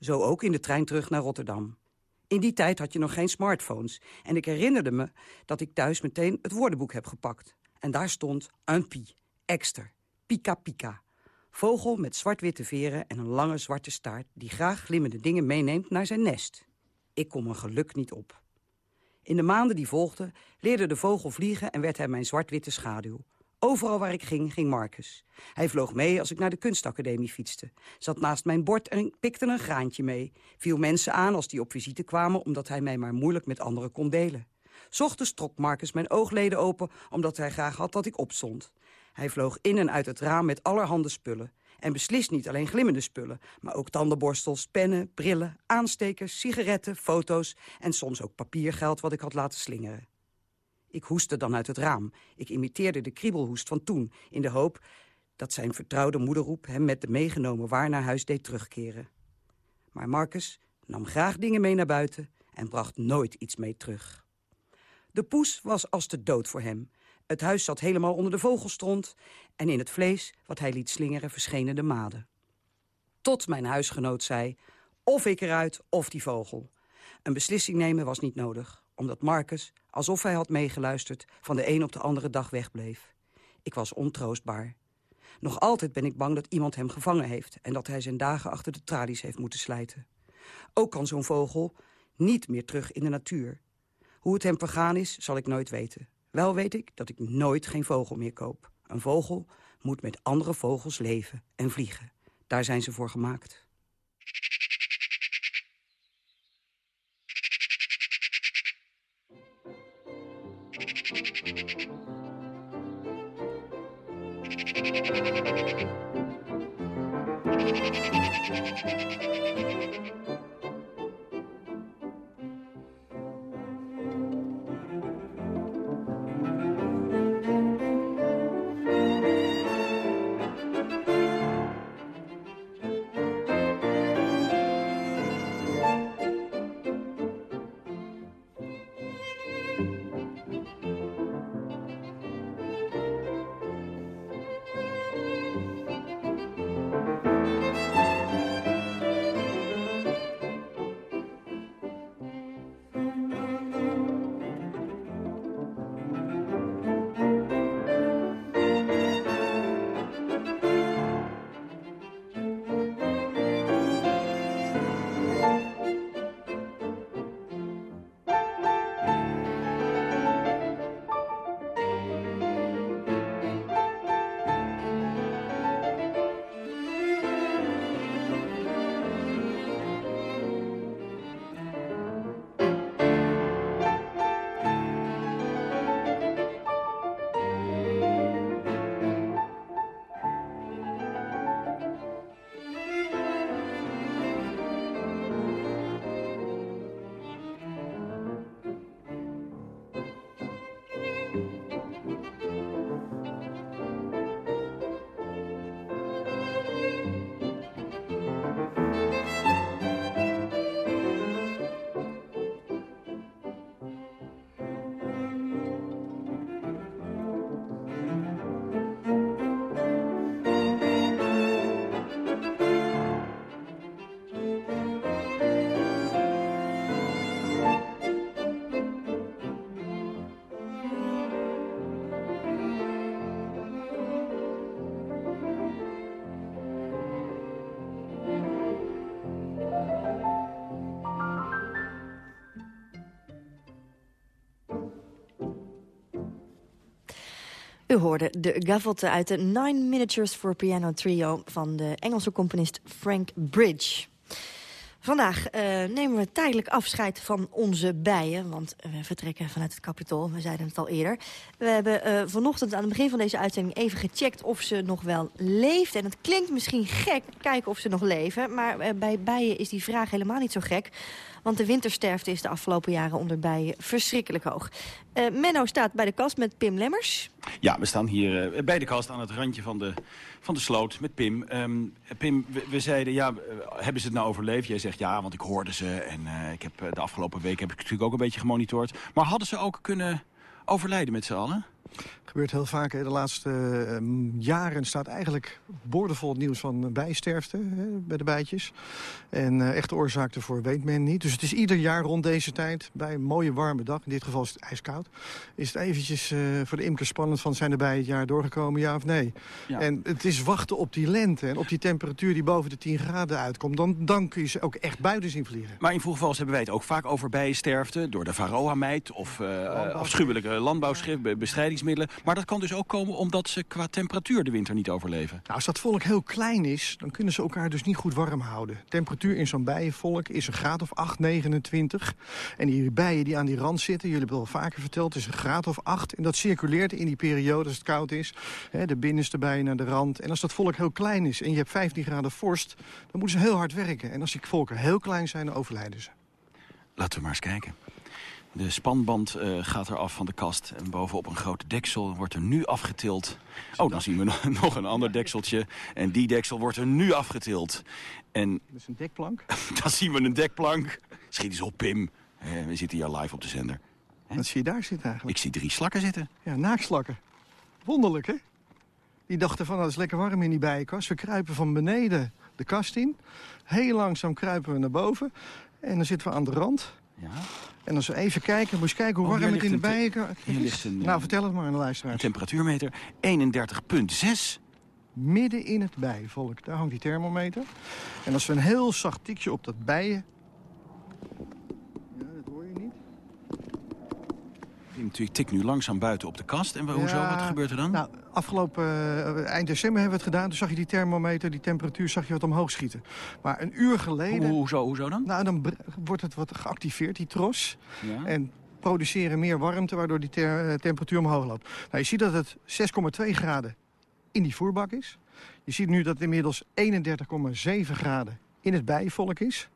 Zo ook in de trein terug naar Rotterdam. In die tijd had je nog geen smartphones. En ik herinnerde me dat ik thuis meteen het woordenboek heb gepakt. En daar stond un pie, ekster, pika pika. Vogel met zwart-witte veren en een lange zwarte staart... die graag glimmende dingen meeneemt naar zijn nest. Ik kon mijn geluk niet op. In de maanden die volgden leerde de vogel vliegen en werd hij mijn zwart-witte schaduw. Overal waar ik ging, ging Marcus. Hij vloog mee als ik naar de kunstacademie fietste. Zat naast mijn bord en pikte een graantje mee. Viel mensen aan als die op visite kwamen... omdat hij mij maar moeilijk met anderen kon delen. Ochtends trok Marcus mijn oogleden open... omdat hij graag had dat ik opstond. Hij vloog in en uit het raam met allerhande spullen. En beslist niet alleen glimmende spullen, maar ook tandenborstels, pennen, brillen, aanstekers, sigaretten, foto's en soms ook papiergeld wat ik had laten slingeren. Ik hoestte dan uit het raam. Ik imiteerde de kriebelhoest van toen, in de hoop dat zijn vertrouwde moederroep hem met de meegenomen waar naar huis deed terugkeren. Maar Marcus nam graag dingen mee naar buiten en bracht nooit iets mee terug. De poes was als de dood voor hem. Het huis zat helemaal onder de vogelstront en in het vlees, wat hij liet slingeren, verschenen de maden. Tot mijn huisgenoot zei, of ik eruit of die vogel. Een beslissing nemen was niet nodig, omdat Marcus, alsof hij had meegeluisterd, van de een op de andere dag wegbleef. Ik was ontroostbaar. Nog altijd ben ik bang dat iemand hem gevangen heeft... en dat hij zijn dagen achter de tralies heeft moeten slijten. Ook kan zo'n vogel niet meer terug in de natuur. Hoe het hem vergaan is, zal ik nooit weten. Wel weet ik dat ik nooit geen vogel meer koop. Een vogel moet met andere vogels leven en vliegen. Daar zijn ze voor gemaakt. Hoorde de gavotte uit de Nine Miniatures for Piano Trio... van de Engelse componist Frank Bridge. Vandaag uh, nemen we tijdelijk afscheid van onze bijen. Want we vertrekken vanuit het kapitool, we zeiden het al eerder. We hebben uh, vanochtend aan het begin van deze uitzending even gecheckt of ze nog wel leeft. En het klinkt misschien gek, kijken of ze nog leven. Maar uh, bij bijen is die vraag helemaal niet zo gek. Want de wintersterfte is de afgelopen jaren onder bijen verschrikkelijk hoog. Uh, Menno staat bij de kast met Pim Lemmers. Ja, we staan hier uh, bij de kast aan het randje van de, van de sloot met Pim. Um, Pim, we, zeiden, ja, hebben ze het nou overleefd? Jij zegt ja, want ik hoorde ze. En ik heb, de afgelopen week heb ik natuurlijk ook een beetje gemonitord. Maar hadden ze ook kunnen overlijden met z'n allen? Gebeurt heel vaak. De laatste uh, jaren staat eigenlijk boordevol het nieuws van bijsterfte hè, bij de bijtjes. En uh, echte oorzaak ervoor weet men niet. Dus het is ieder jaar rond deze tijd, bij een mooie warme dag... in dit geval is het ijskoud... is het eventjes uh, voor de imkers spannend van... zijn er bij het jaar doorgekomen, ja of nee? Ja. En het is wachten op die lente en op die temperatuur die boven de 10 graden uitkomt. Dan, dan kun je ze ook echt buiten zien vliegen. Maar in vroegvals hebben wij het ook vaak over bijsterfte... door de varroa-mijt of afschuwelijke landbouwschrift, bestrijdingsmiddelen... Maar dat kan dus ook komen omdat ze qua temperatuur de winter niet overleven. Nou, als dat volk heel klein is, dan kunnen ze elkaar dus niet goed warm houden. Temperatuur in zo'n bijenvolk is een graad of 8, 29. En die bijen die aan die rand zitten, jullie hebben het al vaker verteld... is een graad of 8. En dat circuleert in die periode als het koud is. Hè, de binnenste bijen naar de rand. En als dat volk heel klein is en je hebt 15 graden vorst... dan moeten ze heel hard werken. En als die volken heel klein zijn, dan overlijden ze. Laten we maar eens kijken. De spanband uh, gaat eraf van de kast. En bovenop een grote deksel wordt er nu afgetild. Oh, dan zien we nog een ander dekseltje. En die deksel wordt er nu afgetild. En... Dat is een dekplank? dan zien we een dekplank. Schiet eens op, Pim. Eh, we zitten hier live op de zender. Wat zie je daar zitten eigenlijk? Ik zie drie slakken zitten. Ja, naakslakken. Wonderlijk, hè? Die dachten van, dat nou, is lekker warm in die bijenkast. We kruipen van beneden de kast in. Heel langzaam kruipen we naar boven. En dan zitten we aan de rand. Ja. En als we even kijken, moet je kijken hoe Oh, warm het in de bijen hier ligt een, Nou, eh, vertel het maar aan de luisteraars. Een temperatuurmeter 31,6. Midden in het bijenvolk, daar hangt die thermometer. En als we een heel zacht tikje op dat bijen... Ja, dat hoor je niet. Die natuurlijk tikt nu langzaam buiten op de kast. En hoezo? Ja, Wat gebeurt er dan? Nou, afgelopen eh, eind december hebben we het gedaan. Toen zag je die thermometer, die temperatuur, zag je wat omhoog schieten. Maar een uur geleden... Hoe- hoezo, hoezo dan? Nou, dan wordt het wat geactiveerd, die tros. Ja. En produceren meer warmte, waardoor die ter- eh, temperatuur omhoog loopt. Nou, je ziet dat het 6,2 graden in die voerbak is. Je ziet nu dat het inmiddels 31,7 graden in het bijenvolk is.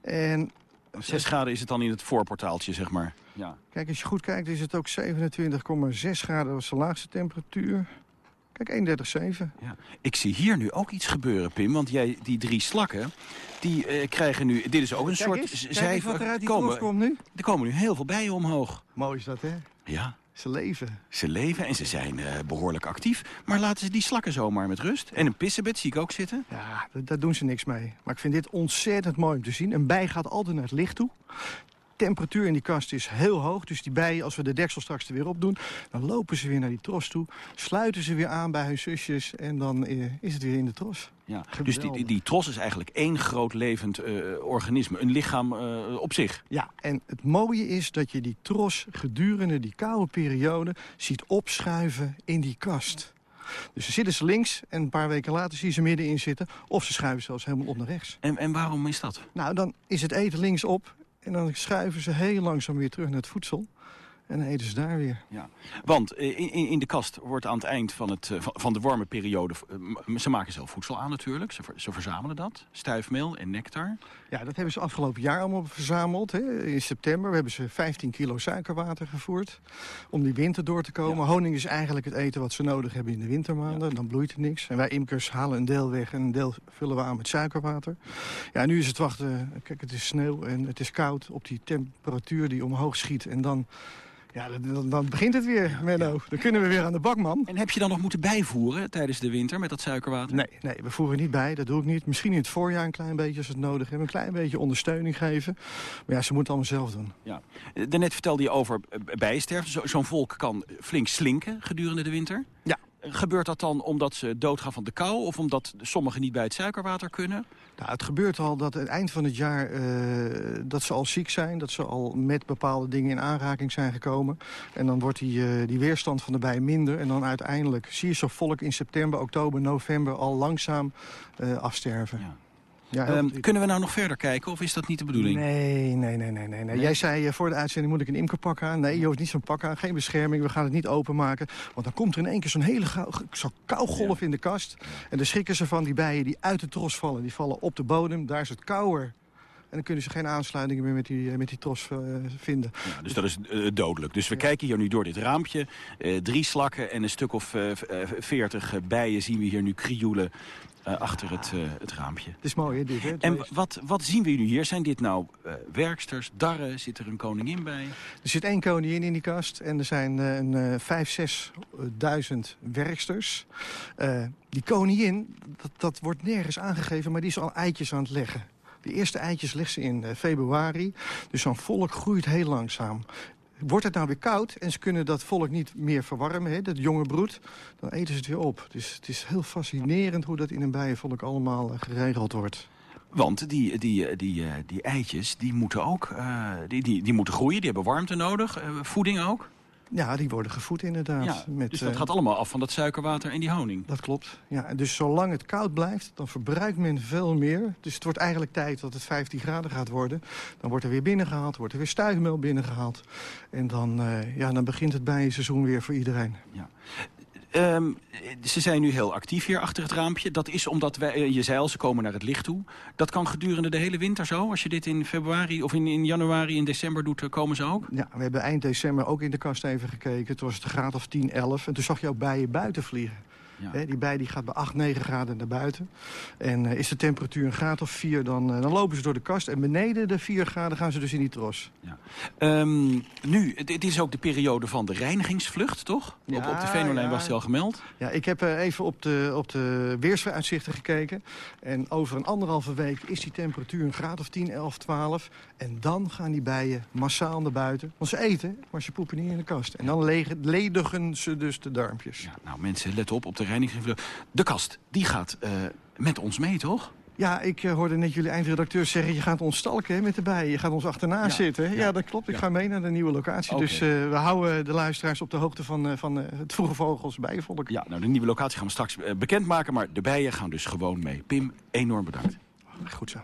En 6 graden is het dan in het voorportaaltje, zeg maar. Ja. Kijk, als je goed kijkt is het ook 27,6 graden. Dat was de laagste temperatuur. Kijk, 31,7. Ja. Ik zie hier nu ook iets gebeuren, Pim. Want jij, die drie slakken, die eh, krijgen nu... Dit is ook een Kijk soort eens, kijk eens wat er uit die komen, komt nu. Er komen nu heel veel bijen omhoog. Mooi is dat, hè? Ja. Ze leven. Ze leven en ze zijn eh, behoorlijk actief. Maar laten ze die slakken zomaar met rust. En een pissebed zie ik ook zitten. Ja, daar doen ze niks mee. Maar ik vind dit ontzettend mooi om te zien. Een bij gaat altijd naar het licht toe. Temperatuur in die kast is heel hoog. Dus die bijen, als we de deksel straks er weer op doen... dan lopen ze weer naar die tros toe. Sluiten ze weer aan bij hun zusjes. En dan eh, is het weer in de tros. Ja. Dus die, die, die tros is eigenlijk één groot levend eh, organisme. Een lichaam eh, op zich. Ja, en het mooie is dat je die tros gedurende die koude periode... ziet opschuiven in die kast. Dus ze zitten ze links en een paar weken later zie je ze middenin zitten. Of ze schuiven zelfs helemaal op naar rechts. En, en waarom is dat? Nou, dan is het eten linksop en dan schuiven ze heel langzaam weer terug naar het voedsel. En dan eten ze daar weer. Ja. Want eh, in, in de kast wordt aan het eind van, het, eh, van, de warme periode... eh, ze maken zelf voedsel aan natuurlijk. Ze, ver- ze verzamelen dat. Stuifmeel en nectar. Ja, dat hebben ze afgelopen jaar allemaal verzameld. Hè. In september hebben ze 15 kilo suikerwater gevoerd. Om die winter door te komen. Honing is eigenlijk het eten wat ze nodig hebben in de wintermaanden. Dan bloeit er niks. En wij imkers halen een deel weg en een deel vullen we aan met suikerwater. Ja, nu is het wachten. Kijk, het is sneeuw en het is koud op die temperatuur die omhoog schiet. En dan... Ja, dan, dan begint het weer, Menno. Dan kunnen we weer aan de bak, man. En heb je dan nog moeten bijvoeren tijdens de winter met dat suikerwater? Nee, nee, we voeren niet bij. Dat doe ik niet. Misschien in het voorjaar een klein beetje als het nodig hebben. Een klein beetje ondersteuning geven. Maar ja, ze moeten het allemaal zelf doen. Ja. Eh, Daarnet vertelde je over eh, bijensterfte. Zo- Zo'n volk kan flink slinken gedurende de winter. Ja. Gebeurt dat dan omdat ze doodgaan van de kou... of omdat sommigen niet bij het suikerwater kunnen? Nou, het gebeurt al dat het eind van het jaar eh, dat ze al ziek zijn. Dat ze al met bepaalde dingen in aanraking zijn gekomen. En dan wordt die, eh, die weerstand van de bij minder. En dan uiteindelijk zie je zo'n volk in september, oktober, november al langzaam eh, afsterven. Ja. Ja, Ehm, kunnen we nou nog verder kijken of is dat niet de bedoeling? Nee, nee, nee, nee, nee. nee. Jij zei eh, voor de uitzending moet ik een imkerpak aan. Nee, je hoeft niet zo'n pak aan. Geen bescherming. We gaan het niet openmaken. Want dan komt er in één keer zo'n hele zo'n kougolf in de kast. En dan schrikken ze van die bijen die uit de tros vallen. Die vallen op de bodem. Daar is het kouder. En dan kunnen ze geen aansluiting meer met die, eh, met die tros eh, vinden. Ja, dus dat is eh, dodelijk. Dus we kijken hier nu door dit raampje. Drie slakken en een stuk of veertig bijen zien we hier nu krioelen achter het, het raampje. Het is mooi, hè, dit, hè? En wat, wat zien we nu hier? Zijn dit nou werksters, darren? Zit er een koningin bij? Er zit één koningin in die kast en er zijn een vijf, zesduizend werksters. Die koningin, dat, dat wordt nergens aangegeven, maar die is al eitjes aan het leggen. De eerste eitjes legt ze in eh, februari, dus zo'n volk groeit heel langzaam. Wordt het nou weer koud en ze kunnen dat volk niet meer verwarmen, hè, dat jonge broed, dan eten ze het weer op. Dus het is heel fascinerend hoe dat in een bijenvolk allemaal eh, geregeld wordt. Want die, die, eh, die, die eitjes die moeten ook die, die, die moeten groeien. Die hebben warmte nodig. voeding ook. Ja, die worden gevoed inderdaad. Ja, met, dus dat eh, gaat allemaal af van dat suikerwater en die honing. Dat klopt. Ja, dus zolang het koud blijft, dan verbruikt men veel meer. Dus het wordt eigenlijk tijd dat het 15 graden gaat worden. Dan wordt er weer binnengehaald, wordt er weer stuifmeel binnengehaald. En dan, eh, ja, dan begint het bijenseizoen weer voor iedereen. Ehm, ze zijn nu heel actief hier achter het raampje. Dat is omdat wij, eh, je zei al, ze komen naar het licht toe. Dat kan gedurende de hele winter zo. Als je dit in februari of in, in januari, in december doet, eh, komen ze ook. Ja, we hebben eind december ook in de kast even gekeken. Toen was het een graad of 10, 11. En toen zag je ook bijen buiten vliegen. Hè, die bij die gaat bij 8, 9 graden naar buiten. En eh, is de temperatuur een graad of 4, dan, eh, dan lopen ze door de kast. En beneden de 4 graden gaan ze dus in die tros. Ehm, nu, het, is ook de periode van de reinigingsvlucht, toch? op, op de Ja, Venolijn ja. was die al gemeld. Ja, ik heb eh, even op de, op de weersvooruitzichten gekeken. En over een anderhalve week is die temperatuur een graad of 10, 11, 12. En dan gaan die bijen massaal naar buiten. Want ze eten, maar ze poepen niet in de kast. En dan ledigen ze dus de darmpjes. Ja, Nou, mensen, let op op de reinigingsvlucht. De kast, die gaat eh, met ons mee, toch? ik eh, hoorde net jullie eindredacteur zeggen... je gaat ons stalken hè, met de bijen. Je gaat ons achterna Ja, zitten. Ja, ja, dat klopt. Ik ja. ga mee naar de nieuwe locatie. Dus eh, we houden de luisteraars op de hoogte van, van het vroege vogels bijenvolk. Ja, nou, de nieuwe locatie gaan we straks bekendmaken. Maar de bijen gaan dus gewoon mee. Pim, enorm bedankt. Goed zo.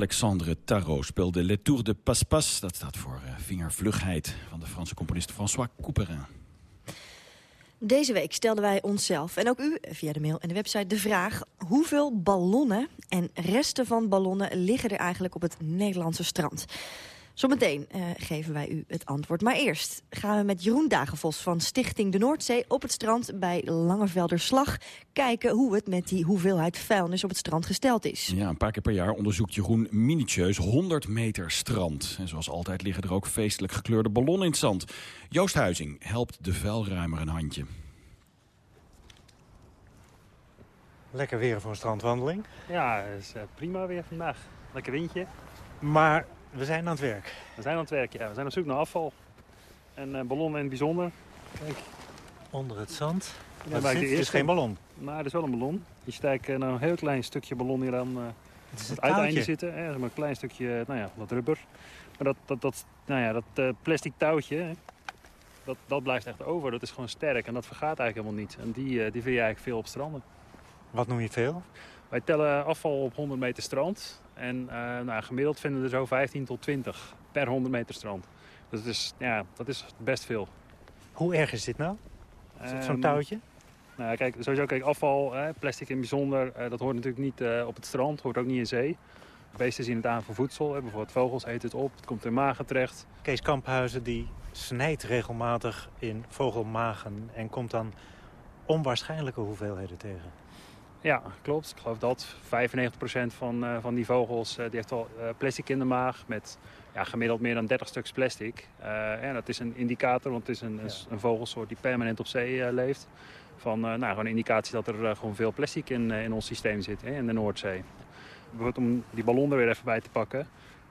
Alexandre Tarot speelde Le Tour de Paspas. Dat staat voor uh, vingervlugheid van de Franse componist François Couperin. Deze week stelden wij onszelf en ook u via de mail en de website de vraag... hoeveel ballonnen en resten van ballonnen liggen er eigenlijk op het Nederlandse strand? Zometeen uh, geven wij u het antwoord. Maar eerst gaan we met Jeroen Dagenvos van Stichting de Noordzee... op het strand bij Langevelderslag kijken hoe het met die hoeveelheid vuilnis op het strand gesteld is. Ja, een paar keer per jaar onderzoekt Jeroen minutieus 100 meter strand. En zoals altijd liggen er ook feestelijk gekleurde ballonnen in het zand. Joost Huizing helpt de vuilruimer een handje. Lekker weer voor een strandwandeling. Ja, het is eh, prima weer vandaag. Lekker windje. Maar we zijn aan het werk. We zijn aan het werk, ja. We zijn op zoek naar afval. En uh, ballonnen in het bijzonder. Kijk. Onder het zand. Ja, het is, is geen ballon. Maar het is wel een ballon. Je steekt uh, nou een heel klein stukje ballon hier aan uh, het, het uiteinde zitten. Hè. een klein stukje, nou ja, wat rubber. Maar dat, dat, dat, nou ja, dat plastic touwtje, dat, dat blijft echt over. Dat is gewoon sterk en dat vergaat eigenlijk helemaal niet. En die, die vind je eigenlijk veel op stranden. Wat noem je veel? Wij tellen afval op 100 meter strand. En uh, nou, gemiddeld vinden er zo 15 tot 20 per 100 meter strand. Dus dat is, ja, dat is best veel. Hoe erg is dit nou? Zo'n um, touwtje? Nou, kijk, sowieso kijk, afval, plastic in bijzonder, uh, dat hoort natuurlijk niet uh, op het strand, hoort ook niet in zee. Beesten zien het aan voor voedsel, bijvoorbeeld vogels eten het op, het komt in magen terecht. Kees Kamphuizen die snijdt regelmatig in vogelmagen en komt dan onwaarschijnlijke hoeveelheden tegen. Ja, klopt. Ik geloof dat 95% van, uh, van die vogels uh, die heeft al uh, plastic in de maag met ja, gemiddeld meer dan 30 stuks plastic. en dat is een indicator, want het is een, ja. een vogelsoort die permanent op zee leeft. Van nou, gewoon een indicatie dat er gewoon veel plastic in, in ons systeem zit, in de Noordzee. Bijvoorbeeld om die ballon er weer even bij te pakken.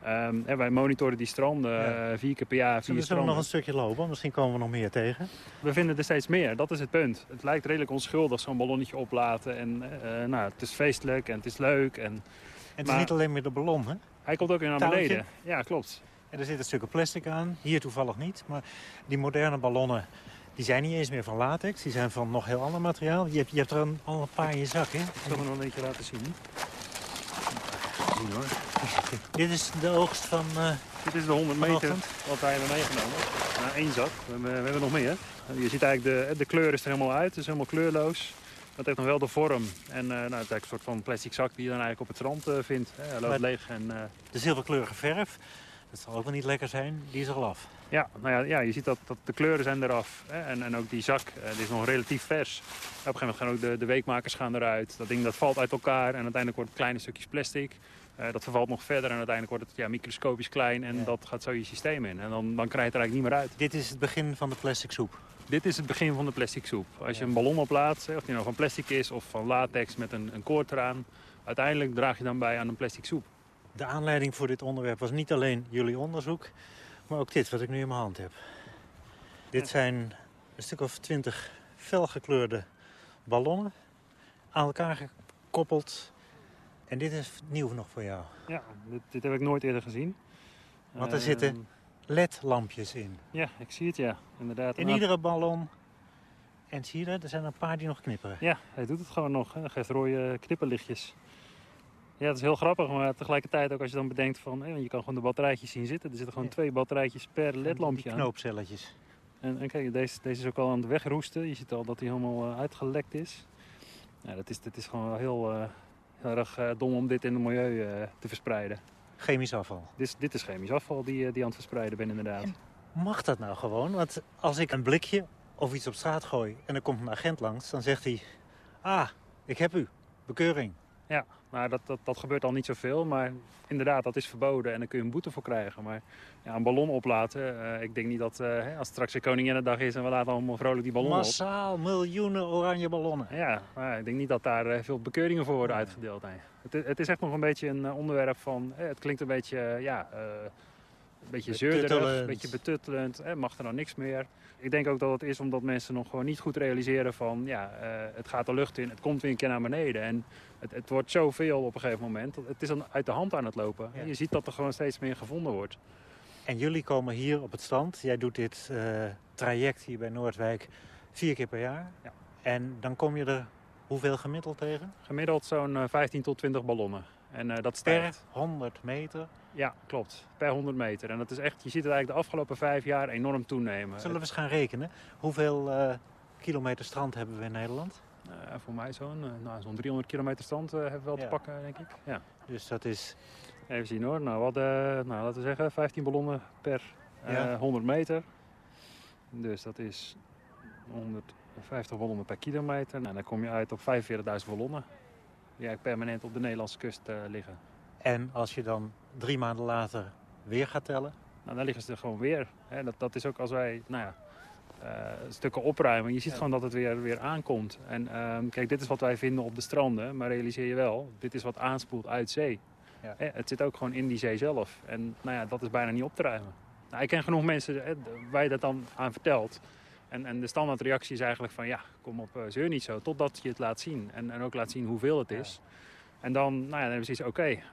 Um, en wij monitoren die stranden ja. vier keer per jaar. Zullen we nog een stukje lopen? Misschien komen we nog meer tegen. We vinden er steeds meer, dat is het punt. Het lijkt redelijk onschuldig, zo'n ballonnetje oplaten. En uh, nou, het is feestelijk en het is leuk. En, en het maar... is niet alleen meer de ballon, hè? Hij komt ook weer naar Touwtje. beneden. Ja, klopt. En er zit een stukje plastic aan. Hier toevallig niet. Maar die moderne ballonnen, die zijn niet eens meer van latex. Die zijn van nog heel ander materiaal. Je hebt, je hebt er een, al een paar in je zak, hè? Ik zal me nog een beetje laten zien. Zien, hoor. Dit is de oogst van uh, Dit is de 100 meter wat wij hebben meegenomen. Nou, één zak. We hebben, we hebben nog meer. Je ziet eigenlijk de, de kleur is er helemaal uit. Het is helemaal kleurloos. Dat heeft nog wel de vorm. En uh, nou, het is eigenlijk een soort van plastic zak die je dan eigenlijk op het strand uh, vindt. Hij loopt leeg. En, de zilverkleurige verf, dat zal ook wel niet lekker zijn, die is er al af. Ja, nou ja, ja je ziet dat, dat de kleuren zijn eraf. Hè? En, en ook die zak, die is nog relatief vers. Op een gegeven moment gaan ook de, de weekmakers gaan eruit. Dat ding dat valt uit elkaar en uiteindelijk wordt het kleine stukjes plastic. Uh, dat vervalt nog verder en uiteindelijk wordt het ja, microscopisch klein en ja. dat gaat zo je systeem in. En dan, dan krijg je het er eigenlijk niet meer uit. Dit is het begin van de plastic soep? Dit is het begin van de plastic soep. Als je een ballon oplaat, of die nou van plastic is of van latex met een, een koord eraan... uiteindelijk draag je dan bij aan een plastic soep. De aanleiding voor dit onderwerp was niet alleen jullie onderzoek... maar ook dit wat ik nu in mijn hand heb. Dit zijn een stuk of twintig felgekleurde ballonnen... aan elkaar gekoppeld en dit is nieuw nog voor jou? Ja, dit, dit heb ik nooit eerder gezien. Want er uh, zitten LED-lampjes in. Ja, ik zie het, ja. Inderdaad. In iedere ballon. En zie je? Er zijn een paar die nog knipperen. Ja, hij doet het gewoon nog. Hij geeft rode knipperlichtjes. Ja, dat is heel grappig, maar tegelijkertijd ook als je dan bedenkt van... Hé, je kan gewoon de batterijtjes zien zitten. Er zitten gewoon ja. twee batterijtjes per LED-lampje aan. knoopcelletjes. En, en, kijk, deze, deze is ook al aan het wegroesten. Je ziet al dat hij helemaal uh, uitgelekt is. Ja, dat is, dat is gewoon heel... Uh, heel erg uh, dom om dit in het milieu uh, te verspreiden. Chemisch afval? Dit, dit is chemisch afval die, uh, die aan het verspreiden ben inderdaad. En mag dat nou gewoon? Want als ik een blikje of iets op straat gooi en er komt een agent langs... dan zegt hij, ah, ik heb u, bekeuring. Ja, nou, dat, dat, dat gebeurt al niet zoveel, maar inderdaad, dat is verboden en daar kun je een boete voor krijgen. Maar ja, een ballon oplaten, uh, ik denk niet dat uh, als straks een Koninginnedag is en we laten allemaal vrolijk die ballon Massaal, op. miljoenen oranje ballonnen. Ja, maar ik denk niet dat daar uh, veel bekeuringen voor worden uitgedeeld. Nee. Het, het, is echt nog een beetje een onderwerp van, het klinkt een beetje, ja, een beetje zeurderig, een beetje betuttelend, mag er nou niks meer. Ik denk ook dat het is omdat mensen nog gewoon niet goed realiseren van... ja, uh, het gaat de lucht in, het komt weer een keer naar beneden. En het, het wordt zoveel op een gegeven moment. Het is dan uit de hand aan het lopen. Ja. Je ziet dat er gewoon steeds meer gevonden wordt. En jullie komen hier op het strand. Jij doet dit uh, traject hier bij Noordwijk vier keer per jaar. Ja. En dan kom je er hoeveel gemiddeld tegen? Gemiddeld zo'n uh, 15 tot 20 ballonnen. En dat per stijgt. 100 meter? Ja, klopt. Per 100 meter. En dat is echt, je ziet het eigenlijk de afgelopen vijf jaar enorm toenemen. Zullen we eens gaan rekenen? Hoeveel eh, kilometer strand hebben we in Nederland? Uh, voor mij zo'n uh, nou, zo'n 300 kilometer strand uh, hebben we wel ja. te pakken, denk ik. Ja. Dus dat is... Even zien hoor. Nou, wat, nou, laten we zeggen 15 ballonnen per ja. 100 meter. Dus dat is 150 ballonnen per kilometer. Nou, dan kom je uit op 45.000 ballonnen. Die eigenlijk permanent op de Nederlandse kust liggen. En als je dan drie maanden later weer gaat tellen? Nou, dan liggen ze er gewoon weer. Hè, dat, dat is ook als wij, nou ja, stukken opruimen. Je ziet gewoon dat het weer, weer aankomt. En uh, kijk, dit is wat wij vinden op de stranden. Maar realiseer je wel, dit is wat aanspoelt uit zee. Ja. Het zit ook gewoon in die zee zelf. En nou ja, dat is bijna niet op te ruimen. Nou, ik ken genoeg mensen hè, waar je dat dan aan vertelt. En, en de standaardreactie is eigenlijk van ja, kom op, uh, zeur niet zo. Totdat je het laat zien. En, en ook laat zien hoeveel het is. Ja. En dan, nou ja, dan hebben ze iets, oké, okay,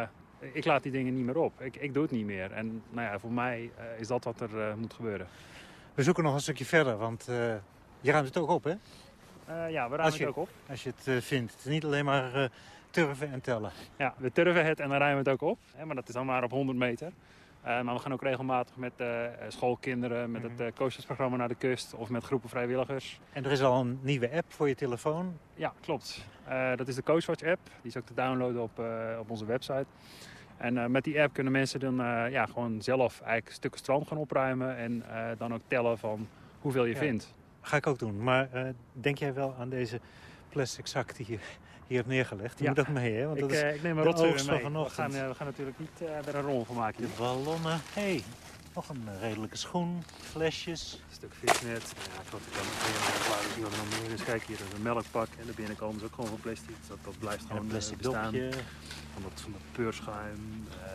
uh, ik laat die dingen niet meer op. Ik, ik doe het niet meer. En nou ja, voor mij uh, is dat wat er uh, moet gebeuren. We zoeken nog een stukje verder, want je ruimt het ook op, hè? ja, we ruimen het ook op. Als je het vindt. Het is niet alleen maar turven en tellen. Ja, we turven het en dan ruimen we het ook op. Hè, maar dat is dan maar op 100 meter. Maar we gaan ook regelmatig met schoolkinderen, met het uh, coachesprogramma naar de kust of met groepen vrijwilligers. En er is al een nieuwe app voor je telefoon? Ja, klopt. dat is de Coachwatch app. Die is ook te downloaden op, op onze website. En met die app kunnen mensen dan ja, gewoon zelf eigenlijk stukken strand gaan opruimen en dan ook tellen van hoeveel je ja. vindt. Ga ik ook doen. Maar denk jij wel aan deze plastic zak die je hier hebt neergelegd. Die Ja. moet ook mee, hè? Want dat ik, is eh, ik neem een de rotzooi oogst mee. van We vanochtend. gaan, eh, we gaan natuurlijk niet eh, er een rol van maken. De ballonnen. hey, nog een eh, redelijke schoen. Flesjes. Een stuk visnet. Ja, ik had het dan klaar zien wat er nog meer is. Kijk hier, is een melkpak. En de binnenkant is ook gewoon van plastic. Dus dat, dat blijft En gewoon een plastic eh, bestaan. dopje. Van dat, van dat peurschuim. eh.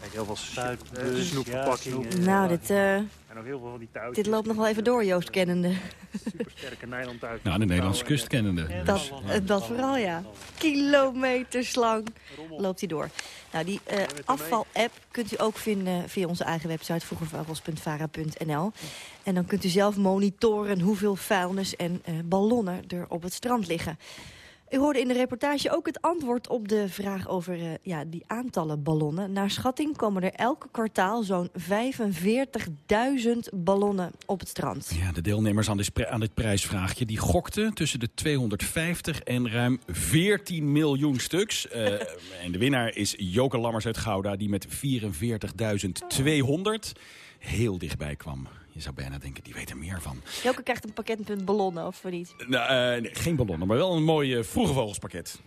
Kijk, heel veel snoep, eh, snoepverpakkingen. Nou, dit, eh, En ook heel veel van die touwtjes. dit loopt nog wel even door, Joost kennende. Sterke nylon touwtjes. Nou, de Nederlandse kust kennende. Dat, eh, dat vooral, ja. Kilometerslang loopt hij door. Nou, die eh, afval-app kunt u ook vinden via onze eigen website vroegervogels.vara.nl. En dan kunt u zelf monitoren hoeveel vuilnis en eh, ballonnen er op het strand liggen. U hoorde in de reportage ook het antwoord op de vraag over eh, ja, die aantallen ballonnen. Naar schatting komen er elke kwartaal zo'n 45.000 ballonnen op het strand. Ja, de deelnemers aan dit, aan dit prijsvraagje die gokten tussen de 250 en ruim 14 miljoen stuks. Eh, en de winnaar is Joke Lammers uit Gouda die met 44.200 heel dichtbij kwam. Je zou bijna denken, die weet er meer van. Joke krijgt een pakket met ballonnen, of niet? Nou, eh, nee, geen ballonnen, maar wel een mooi eh, vroege vogelspakket.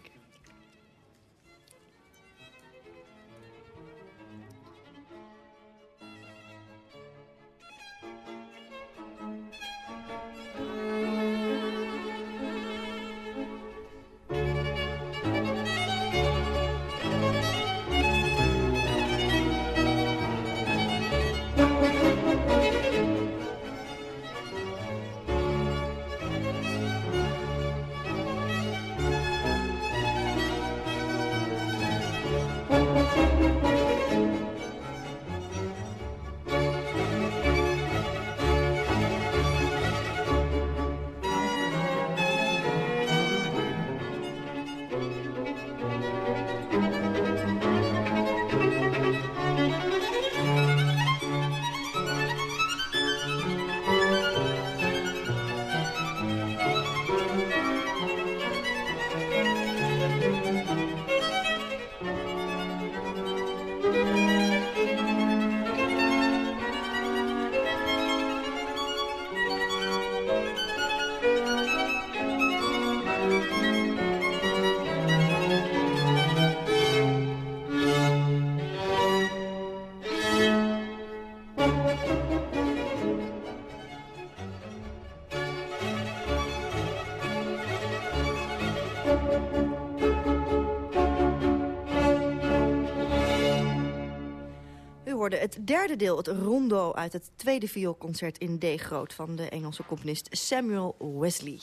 Hoorde het derde deel, het rondo uit het tweede vioolconcert in D groot van de Engelse componist Samuel Wesley.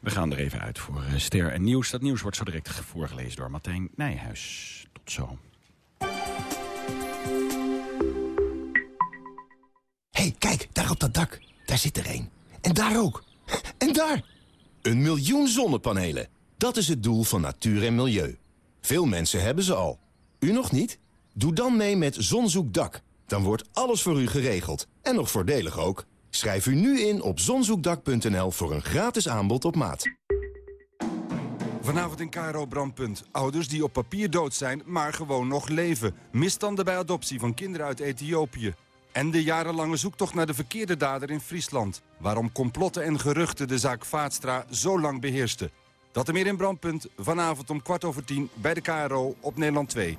We gaan er even uit voor eh, Ster en Nieuws. Dat nieuws wordt zo direct voorgelezen door Martijn Nijhuis. Tot zo. hey, kijk, daar op dat dak. Daar zit er één. En daar ook. En daar! Een miljoen zonnepanelen. Dat is het doel van natuur en milieu. Veel mensen hebben ze al. U nog niet? Doe dan mee met Zonzoekdak. Dan wordt alles voor u geregeld. En nog voordelig ook. Schrijf u nu in op zonzoekdak.nl voor een gratis aanbod op maat. Vanavond in KRO Brandpunt. Ouders die op papier dood zijn, maar gewoon nog leven. Misstanden bij adoptie van kinderen uit Ethiopië. En de jarenlange zoektocht naar de verkeerde dader in Friesland. Waarom complotten en geruchten de zaak Vaatstra zo lang beheersten. Dat er meer in Brandpunt, vanavond om kwart over tien bij de KRO op Nederland 2.